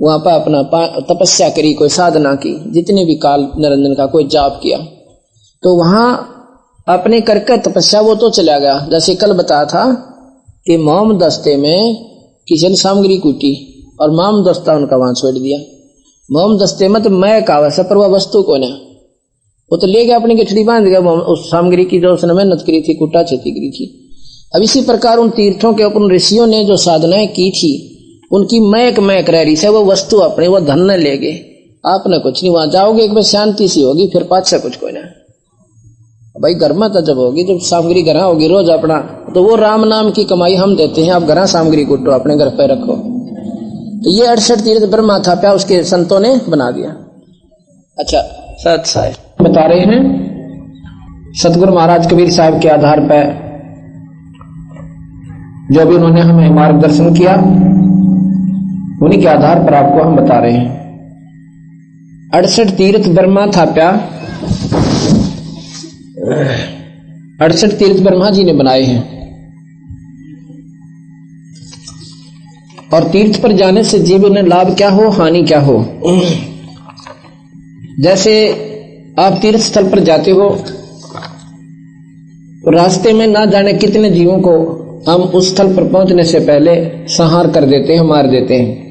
वहाँ पर अपना तपस्या करी, कोई साधना की, जितने भी काल निरंजन का कोई जाप किया। तो वहाँ अपने करके तपस्या वो तो चला गया। जैसे कल बताया था कि मोम दस्ते में किचन सामग्री कूटी और मोम दस्ता उनका वहाँ छोड़ दिया। मोम दस्ते में तो मैं का वैसा पर वह वस्तु को ना वो तो ले गया, अपनी गठड़ी बाँध गया उस सामग्री की जो उसने मेहनत करी थी, कुटा, छेती करी थी। अब इसी प्रकार उन तीर्थों के ऊपर ऋषियों ने जो साधनाएँ की थी उनकी मैक मैक रह रही से वो वस्तु अपने, वो धन न ले गए आपने कुछ नहीं, वहाँ जाओगे एक बार शांति सी होगी, फिर पाछ कुछ कोई ना भाई घर में तो जब होगी, जब सामग्री घर होगी रोज अपना तो वो राम नाम की कमाई हम देते हैं, आप घर सामग्री कुटो, अपने घर पे रखो। तो ये अड़सठ तीर्थ ब्रह्मा था, प्या उसके संतों ने बना दिया। अच्छा सत साहेब, बता रहे हैं, सतगुरु महाराज कबीर साहब के आधार पर जो भी उन्होंने हमें मार्गदर्शन किया उन्हीं के आधार पर आपको हम बता रहे हैं। अड़सठ तीर्थ ब्रह्मा थाप्या। अड़सठ तीर्थ ब्रह्मा जी ने बनाए हैं। और तीर्थ पर जाने से जीवन में लाभ क्या हो, हानि क्या हो? जैसे आप तीर्थ स्थल पर जाते हो तो रास्ते में ना जाने कितने जीवों को हम उस स्थल पर पहुँचने से पहले संहार कर देते हैं, मार देते हैं।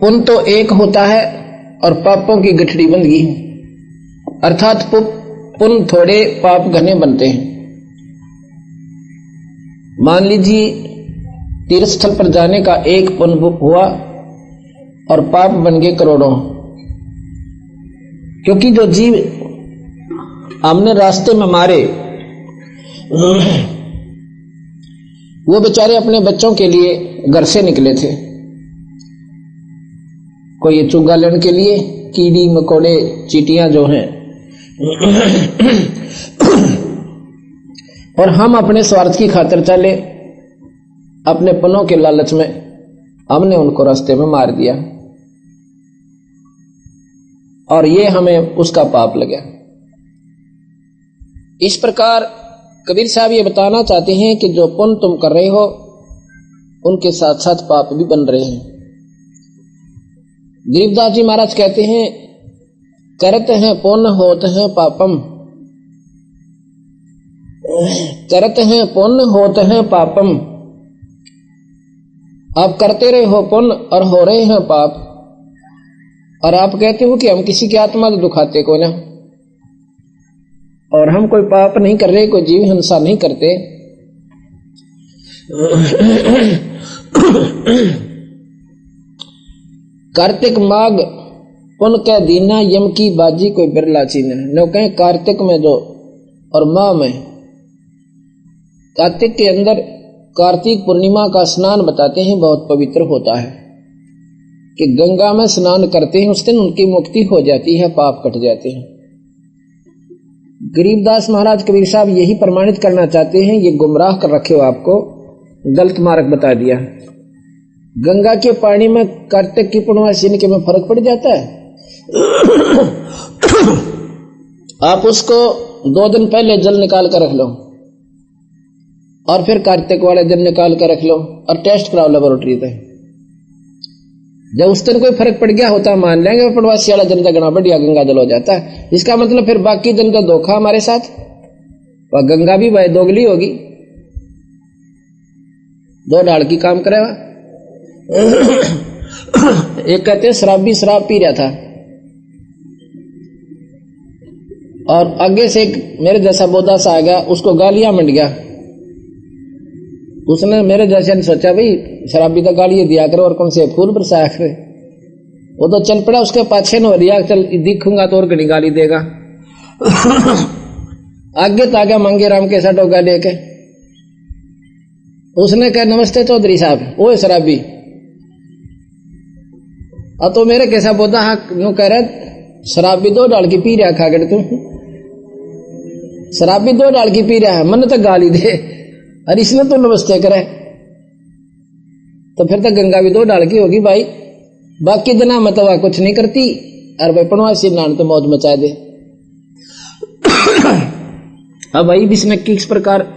पुण्य तो एक होता है और पापों की गठड़ी बंदगी अर्थात पुण्य थोड़े पाप घने बनते हैं। मान लीजिए तीर्थस्थल पर जाने का एक पुन हुआ और पाप बन गए करोड़ों। क्योंकि जो जीव हमने रास्ते में मारे वो बेचारे अपने बच्चों के लिए घर से निकले थे। कोई चुग्गा लेने के लिए कीड़ी, मकोड़े, चीटियाँ जो हैं। और हम अपने स्वार्थ की खातर चले, अपने पनों के लालच में हमने उनको रास्ते में मार दिया। और ये हमें उसका पाप लगा। इस प्रकार कबीर साहब ये बताना चाहते हैं कि जो पुण्य तुम कर रहे हो, उनके साथ साथ पाप भी बन रहे हैं। गरीबदास जी महाराज कहते हैं, करते हैं पुण्य होते हैं पापम। करते हैं पुण्य होते हैं पापम। आप करते रहे हो पुण्य और हो रहे हैं पाप। और आप कहते हो कि हम किसी की आत्मा को दुखाते को ना। और हम कोई पाप नहीं कर रहे, कोई जीव हिंसा नहीं करते। कार्तिक माघ पुन कह दीना यम की बाजी कोई बिरला चीना नो कहें कार्तिक में जो और माह में। कार्तिक के अंदर कार्तिक पूर्णिमा का स्नान बताते हैं, बहुत पवित्र होता है। कि गंगा में स्नान करते हैं, उस दिन उनकी मुक्ति हो जाती है, पाप कट जाते हैं। गरीबदास महाराज कबीर साहब यही प्रमाणित करना चाहते हैं, ये गुमराह कर रखे हो आपको। गलत मार्ग बता दिया। गंगा के पानी में कार्तिक की पूर्णवासी के में फ़र्क पड़ जाता है? आप उसको दो दिन पहले जल निकाल कर रख लो, और फिर कार्तिक वाले दिन निकाल कर रख लो, और टेस्ट कराओ लेबोरेटरी से जब उस दिन कोई फ़र्क पड़ गया होता, मान लेंगे प्रवासी वाला दिन गणा बढ़िया गंगा जल हो जाता। है इसका मतलब फिर बाकी जनता धोखा हमारे साथ। वह गंगा भी भाई दोगली होगी। दो डाल की काम करेगा एक कहते हैं, शराब भी शराब पी रहा था। और आगे से एक मेरे जैसा बोधा सा आ गया, उसको गालियाँ मंड गया। उसने मेरे जैसे ने सोचा, भाई, शराबी का गाली दिया करो, और कौन से फूल बरसाया करे? वो तो चल पड़ा, उसके पाछे न दिया चल, दिखूँगा तो और घनी गाली देगा। आगे तो आगे मांगे राम के डोगा लेके। उसने कहा, नमस्ते चौधरी साहब है शराबी। अब तो मेरे कैसा बोधा हाँ नो कह रहे शराबी दो डाल की पी रहा खा कर तू। शराबी दो डाल की पी रहा है, मन तो गाली दे। और इसने तो नमस्ते करे। तो फिर तो गंगा भी दो डाल की होगी भाई। बाकी दिना मतलब कुछ नहीं करती। और भाई पणवासी नान तो मौज मचा दे। अब भाई इसमें किस प्रकार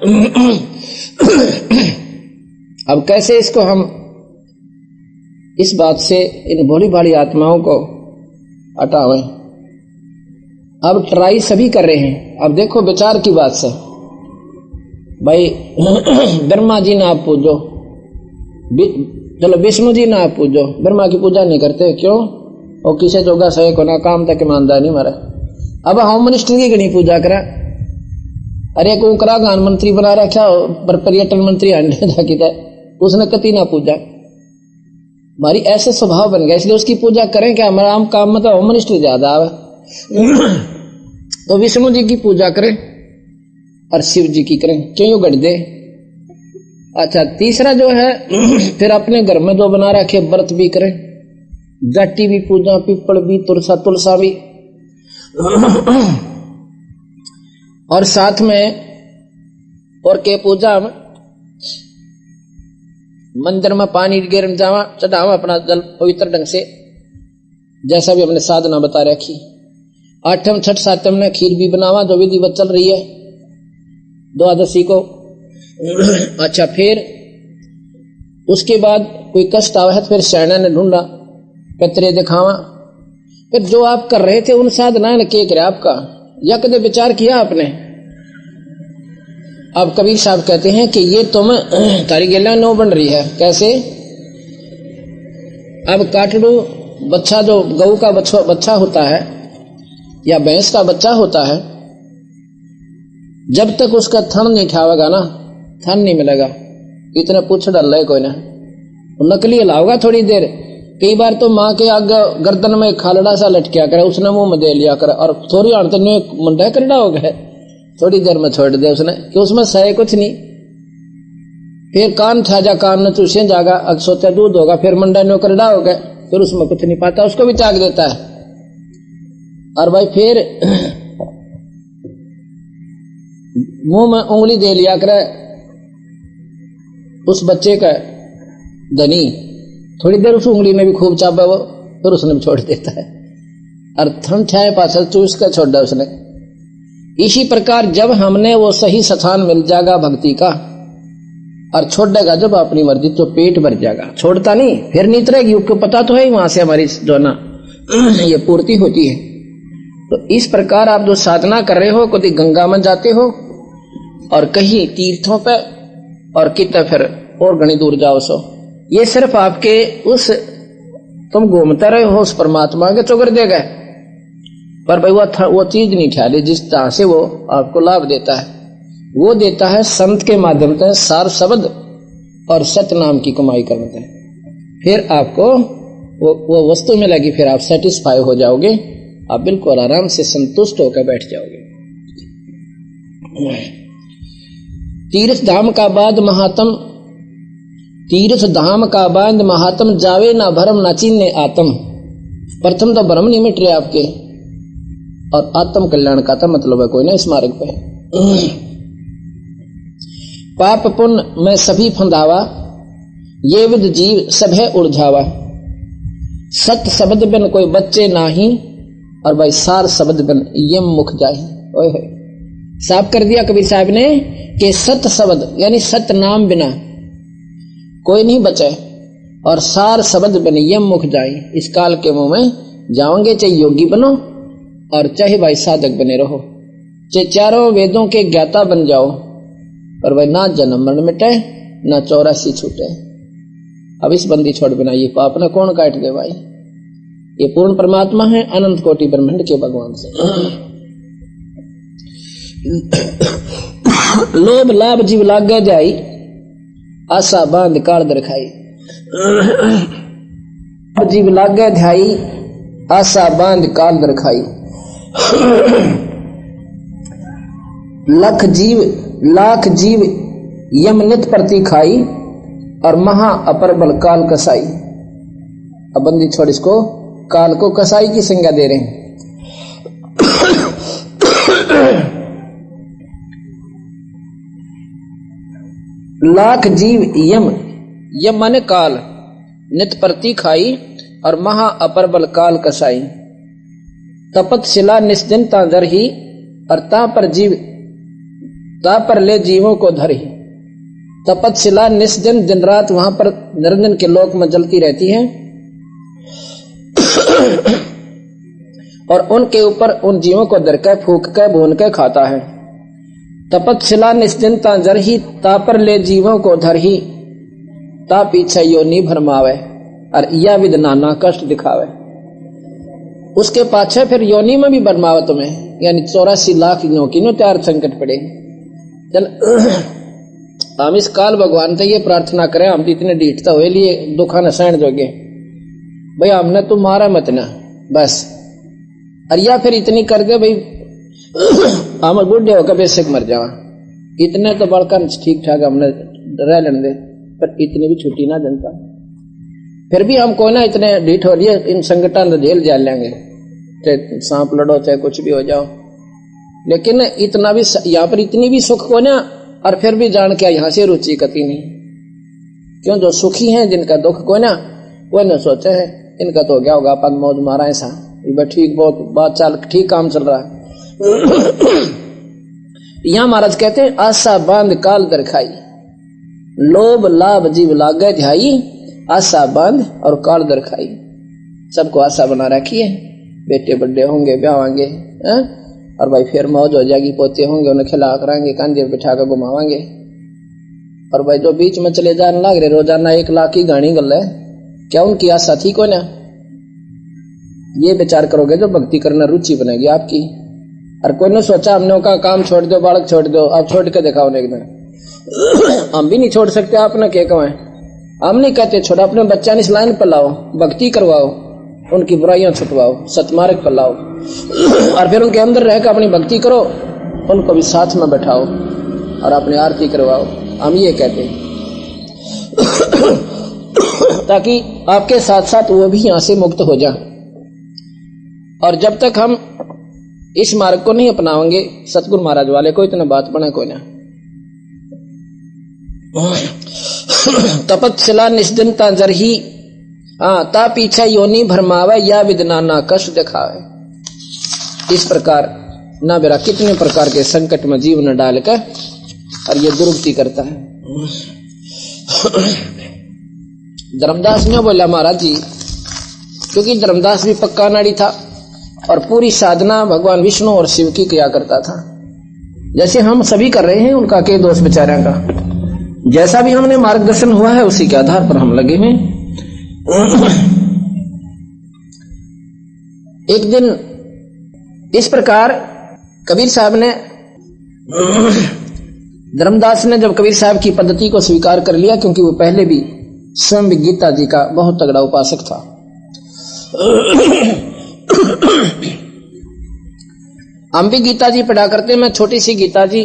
अब कैसे इसको हम इस बात से इन भोली भाली आत्माओं को हटावे? अब ट्राई सभी कर रहे हैं। अब देखो विचार की बात से। भाई, ब्रह्मा जी ना आप पूजो चलो विष्णु जी ना आप पूजो। ब्रह्मा की पूजा नहीं करते, क्यों? और किसे जोगा सहे को ना, काम तक ईमानदार नहीं मारा। अब होम मिनिस्टर की गणी पूजा करा। अरे को करा गान मंत्री बना रखा, पर पर्यटन मंत्री जाकी उसने कति ना पूजा। हमारी ऐसे स्वभाव बन गया, इसलिए उसकी पूजा करें क्या? हमारा आम काम मतलब होम मिनिस्टर ज़्यादा आवे। तो विष्णु जी की पूजा करें। और शिव जी की करें। क्यों गढ़ दे? अच्छा तीसरा जो है, फिर अपने घर में जो बना रखे, व्रत भी करें। जाटी भी पूजा, पिपल भी, तुलसा तुलसा भी। और साथ में और के पूजा हम, मंदिर में पानी गिर जावा, चढ़ावा अपना जल पवित्र ढंग से, जैसा भी हमने साधना बता रखी। आठम, छठ, सातम ने खीर भी बनावा, जो विधि चल रही है। द्वादशी को। अच्छा फिर उसके बाद कोई कष्ट आवा तो फिर सैना ने ढूंढा पत्रे दिखावा। फिर जो आप कर रहे थे, उन साधना ने के करे आपका। या कदे विचार किया आपने? अब कबीर साहब कहते हैं कि ये तुम तारी गेला नो बन रही है। कैसे? अब काटड़ू बच्चा जो गऊ का बच्चा होता है, या भैंस का बच्चा होता है जब तक उसका थन नहीं खावेगा ना, थन नहीं मिलेगा। इतना पूछ डाल रहे कोई ना। नकली हिलाओगा थोड़ी देर। कई बार तो माँ के आगे गर्दन में खालड़ा सा लटकिया करे, उसने मुँह में दे लिया करे, और थोड़ी हाथ तो मुंडा करना हो गया। थोड़ी देर में छोड़ दे उसने, कि उसमें सहे कुछ नहीं। फिर कान था जा कान ने चूसे जागा अब सोचा दूध होगा, फिर मुंडा नो करड़ा हो गया। फिर उसमें कुछ नहीं पाता, उसको भी त्याग देता है। और भाई फिर मुँह में उंगली दे लिया करे। उस बच्चे का धनी थोड़ी देर उस उंगली में भी खूब चापा वो, फिर उसने भी छोड़ देता है। और थम छाए पास चूस कर छोड़ दिया उसने। इसी प्रकार जब हमने वो सही स्थान मिल जाएगा भक्ति का, और छोड़ देगा जब अपनी मर्ज़ी तो पेट भर जाएगा। छोड़ता नहीं, फिर नीत रहेगी उसको पता तो है वहाँ से हमारी जो ना, ये पूर्ति होती है। तो इस प्रकार आप जो साधना कर रहे हो, कभी गंगा में जाते हो और कहीं तीर्थों पर और कितने फिर और घनी दूर जाओ सो। ये सिर्फ़ आपके उस, तुम घूमते रहे हो उस परमात्मा के चुगर दे गए पर भाई वो वो चीज़ नहीं ठहरी जिस तरह से वो आपको लाभ देता है। वो देता है संत के माध्यम से सार शब्द और सत नाम की कमाई करने से। फिर आपको वो वो वस्तु मिलेगी, फिर आप सेटिस्फाई हो जाओगे। आप बिल्कुल आराम से संतुष्ट होकर बैठ जाओगे। तीर्थ धाम का बाद महात्म तीर्थ धाम का बाद महात्म जावे ना भरम ना चिन्ह आत्म। प्रथम तो भरम नहीं मिट रहे आपके। और आत्म कल्याण का तो मतलब है कोई ना इस मार्ग पे। पाप पुण्य में सभी फंदावा, ये विद जीव सब है उलझावा। सत शब्द बिन कोई बच्चे नाही, और भाई सार शब्द बिन यम मुख जाए साफ़ कर दिया कबीर साहब ने? कि सत शब्द, यानी सत नाम बिना कोई नहीं बचे और सार शब्द बिन यम मुख जाए। इस काल के मुँह में जाओगे, चाहे योगी बनो और चाहे भाई साधक बने रहो। चाहे चारों वेदों के ज्ञाता बन जाओ, पर भाई ना जन्म मरण मिटे, ना चौरासी छूटे। अब इस बंदी छोड़ बिना ये पाप ने कौन काट दे भाई? ये पूर्ण परमात्मा है, अनंत कोटि ब्रह्मंड के भगवान से। लोभ लाभ जीव लाग जाई, आशा बाँध काल दरखाई जीव लाग ध्याई आशा बाँध काल दरखाई लख जीव, लाख जीव यम नित प्रति खाई, और महा अपर बल काल कसाई। अब बंदी छोड़ इसको, काल को कसाई की संज्ञा दे रहे हैं। लाख जीव यम यम माने काल, नित प्रति खाई और महा अपर बल काल कसाई। तपत शिला निश्चिंता दर ही और ता पर जीव, ता पर ले जीवों को धर ही तपत शिला निस्जन दिन रात वहाँ पर निरंजन के लोक में जलती रहती है। और उनके ऊपर उन जीवों को दरके फूक कर भून कर खाता है। तपत शिला निश्चिंता जर ही ता ले जीवों को धर ही ता पीछे यो नी भरमावे और या विद नाना कष्ट दिखावे। उसके पाछे फिर योनि में भी बनवावा तुम्हें, यानी चौरासी लाख की नो त्यार संकट पड़े। चल हम इस काल भगवान से ये प्रार्थना करें हम इतने डीठता हुए लिए दुखा न सहन जोगे। भाई हमने तो मारा मत ना, बस। और या फिर इतनी कर दे भाई हम बुढ़े होकर बेसिक मर जावा। इतने तो बड़का ठीक ठाक हमने रह लेने दे पर इतनी भी छुट्टी ना जनता फिर भी हम को ना इतने ढीठ हो लिए, इन संगठन जेल जा लेंगे। चाहे सांप लड़ो, चाहे कुछ भी हो जाओ। लेकिन इतना भी यहाँ पर इतनी भी सुख को ना, और फिर भी जान क्या यहाँ से रुचि कती नहीं। क्यों जो सुखी हैं, जिनका दुख को ना, कोई न सोचे है, इनका तो क्या होगा पद मौज मारा ऐसा ठीक बहुत, बात चाल, ठीक काम चल रहा है। यहाँ महाराज कहते हैं आशा बाँध काल कर खाई। लोभ, लाभ, जीव लागे ध्याई आशा बाँध और काल दर खाई। सबको आशा बना रखी है। बेटे बड्डे होंगे, ब्याह और भाई फिर मौज हो जाएगी, पोते होंगे, उन्हें खिला कराएँगे, कंधे बिठा कर घुमावांगे। और भाई जो बीच में चले जाने लग रहे, रोज़ाना एक लाख की गाणी गल है। क्या उनकी आशा थी को ना? ये विचार करोगे जो भक्ति करना रुचि बनेगी आपकी। और कोई ने सोचा, हमने का काम छोड़ दो, बालक छोड़ दो अब छोड़ के दिखाओ एक दिन। हम भी नहीं छोड़ सकते आपने क्या कहें? हम नहीं कहते, छोड़ो, अपने बच्चा ने इस लाइन पर लाओ, भक्ति करवाओ, उनकी बुराइयाँ छुटवाओ सतमार्ग पर लाओ। और फिर उनके अंदर रहकर अपनी भक्ति करो, उनको भी साथ में बैठाओ और अपनी आरती करवाओ। हम ये कहते ताकि आपके साथ साथ वो भी यहाँ से मुक्त हो जाए। और जब तक हम इस मार्ग को नहीं अपनाएँगे सतगुरु महाराज वाले को इतना बात बना कोई ना। तपतशिला निष्दिनता जरही हाँ। ता पीछा योनि भरमावे, या विदना ना कष्ट दिखावे। इस प्रकार, ना बेरा, कितने प्रकार के संकट में जीवन डालकर और ये दुर्गति करता है। धर्मदास ने बोला, महाराज जी, क्योंकि धर्मदास भी पक्का नाड़ी था। और पूरी साधना भगवान विष्णु और शिव की किया करता था। जैसे हम सभी कर रहे हैं, उनका के दोष बेचारा का। जैसा भी हमने मार्गदर्शन हुआ है, उसी के आधार पर हम लगे हुए एक दिन इस प्रकार कबीर साहब ने, धर्मदास ने जब कबीर साहब की पद्धति को स्वीकार कर लिया, क्योंकि वो पहले भी स्वयं गीता जी का बहुत तगड़ा उपासक था। हम भी गीता जी पढ़ा करते मैं छोटी सी गीता जी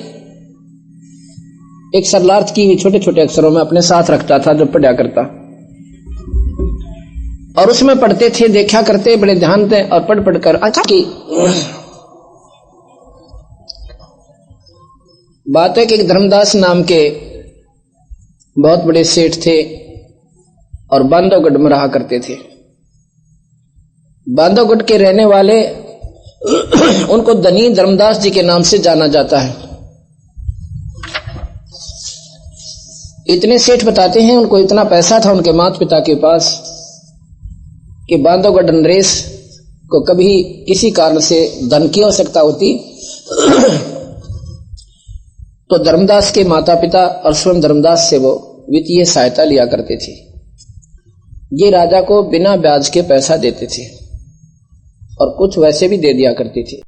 एक सरलार्थ की हुई छोटे छोटे अक्षरों में अपने साथ रखता था, जो पढ़ा करता। और उसमें पढ़ते थे, देखा करते, बड़े ध्यान थे और पढ़ पढ़कर अच्छा की बात है कि एक धर्मदास नाम के बहुत बड़े सेठ थे और बांधवगढ़ में रहा करते थे। बांधवगढ़ के रहने वाले उनको धनी धर्मदास जी के नाम से जाना जाता है। इतने सेठ बताते हैं, उनको इतना पैसा था उनके माता पिता के पास कि बांधवगढ़ नरेश को कभी किसी कारण से धन की आवश्यकता होती। तो धर्मदास के माता पिता और स्वयं धर्मदास से वो वित्तीय सहायता लिया करते थे। ये राजा को बिना ब्याज के पैसा देते थे। और कुछ वैसे भी दे दिया करती थी।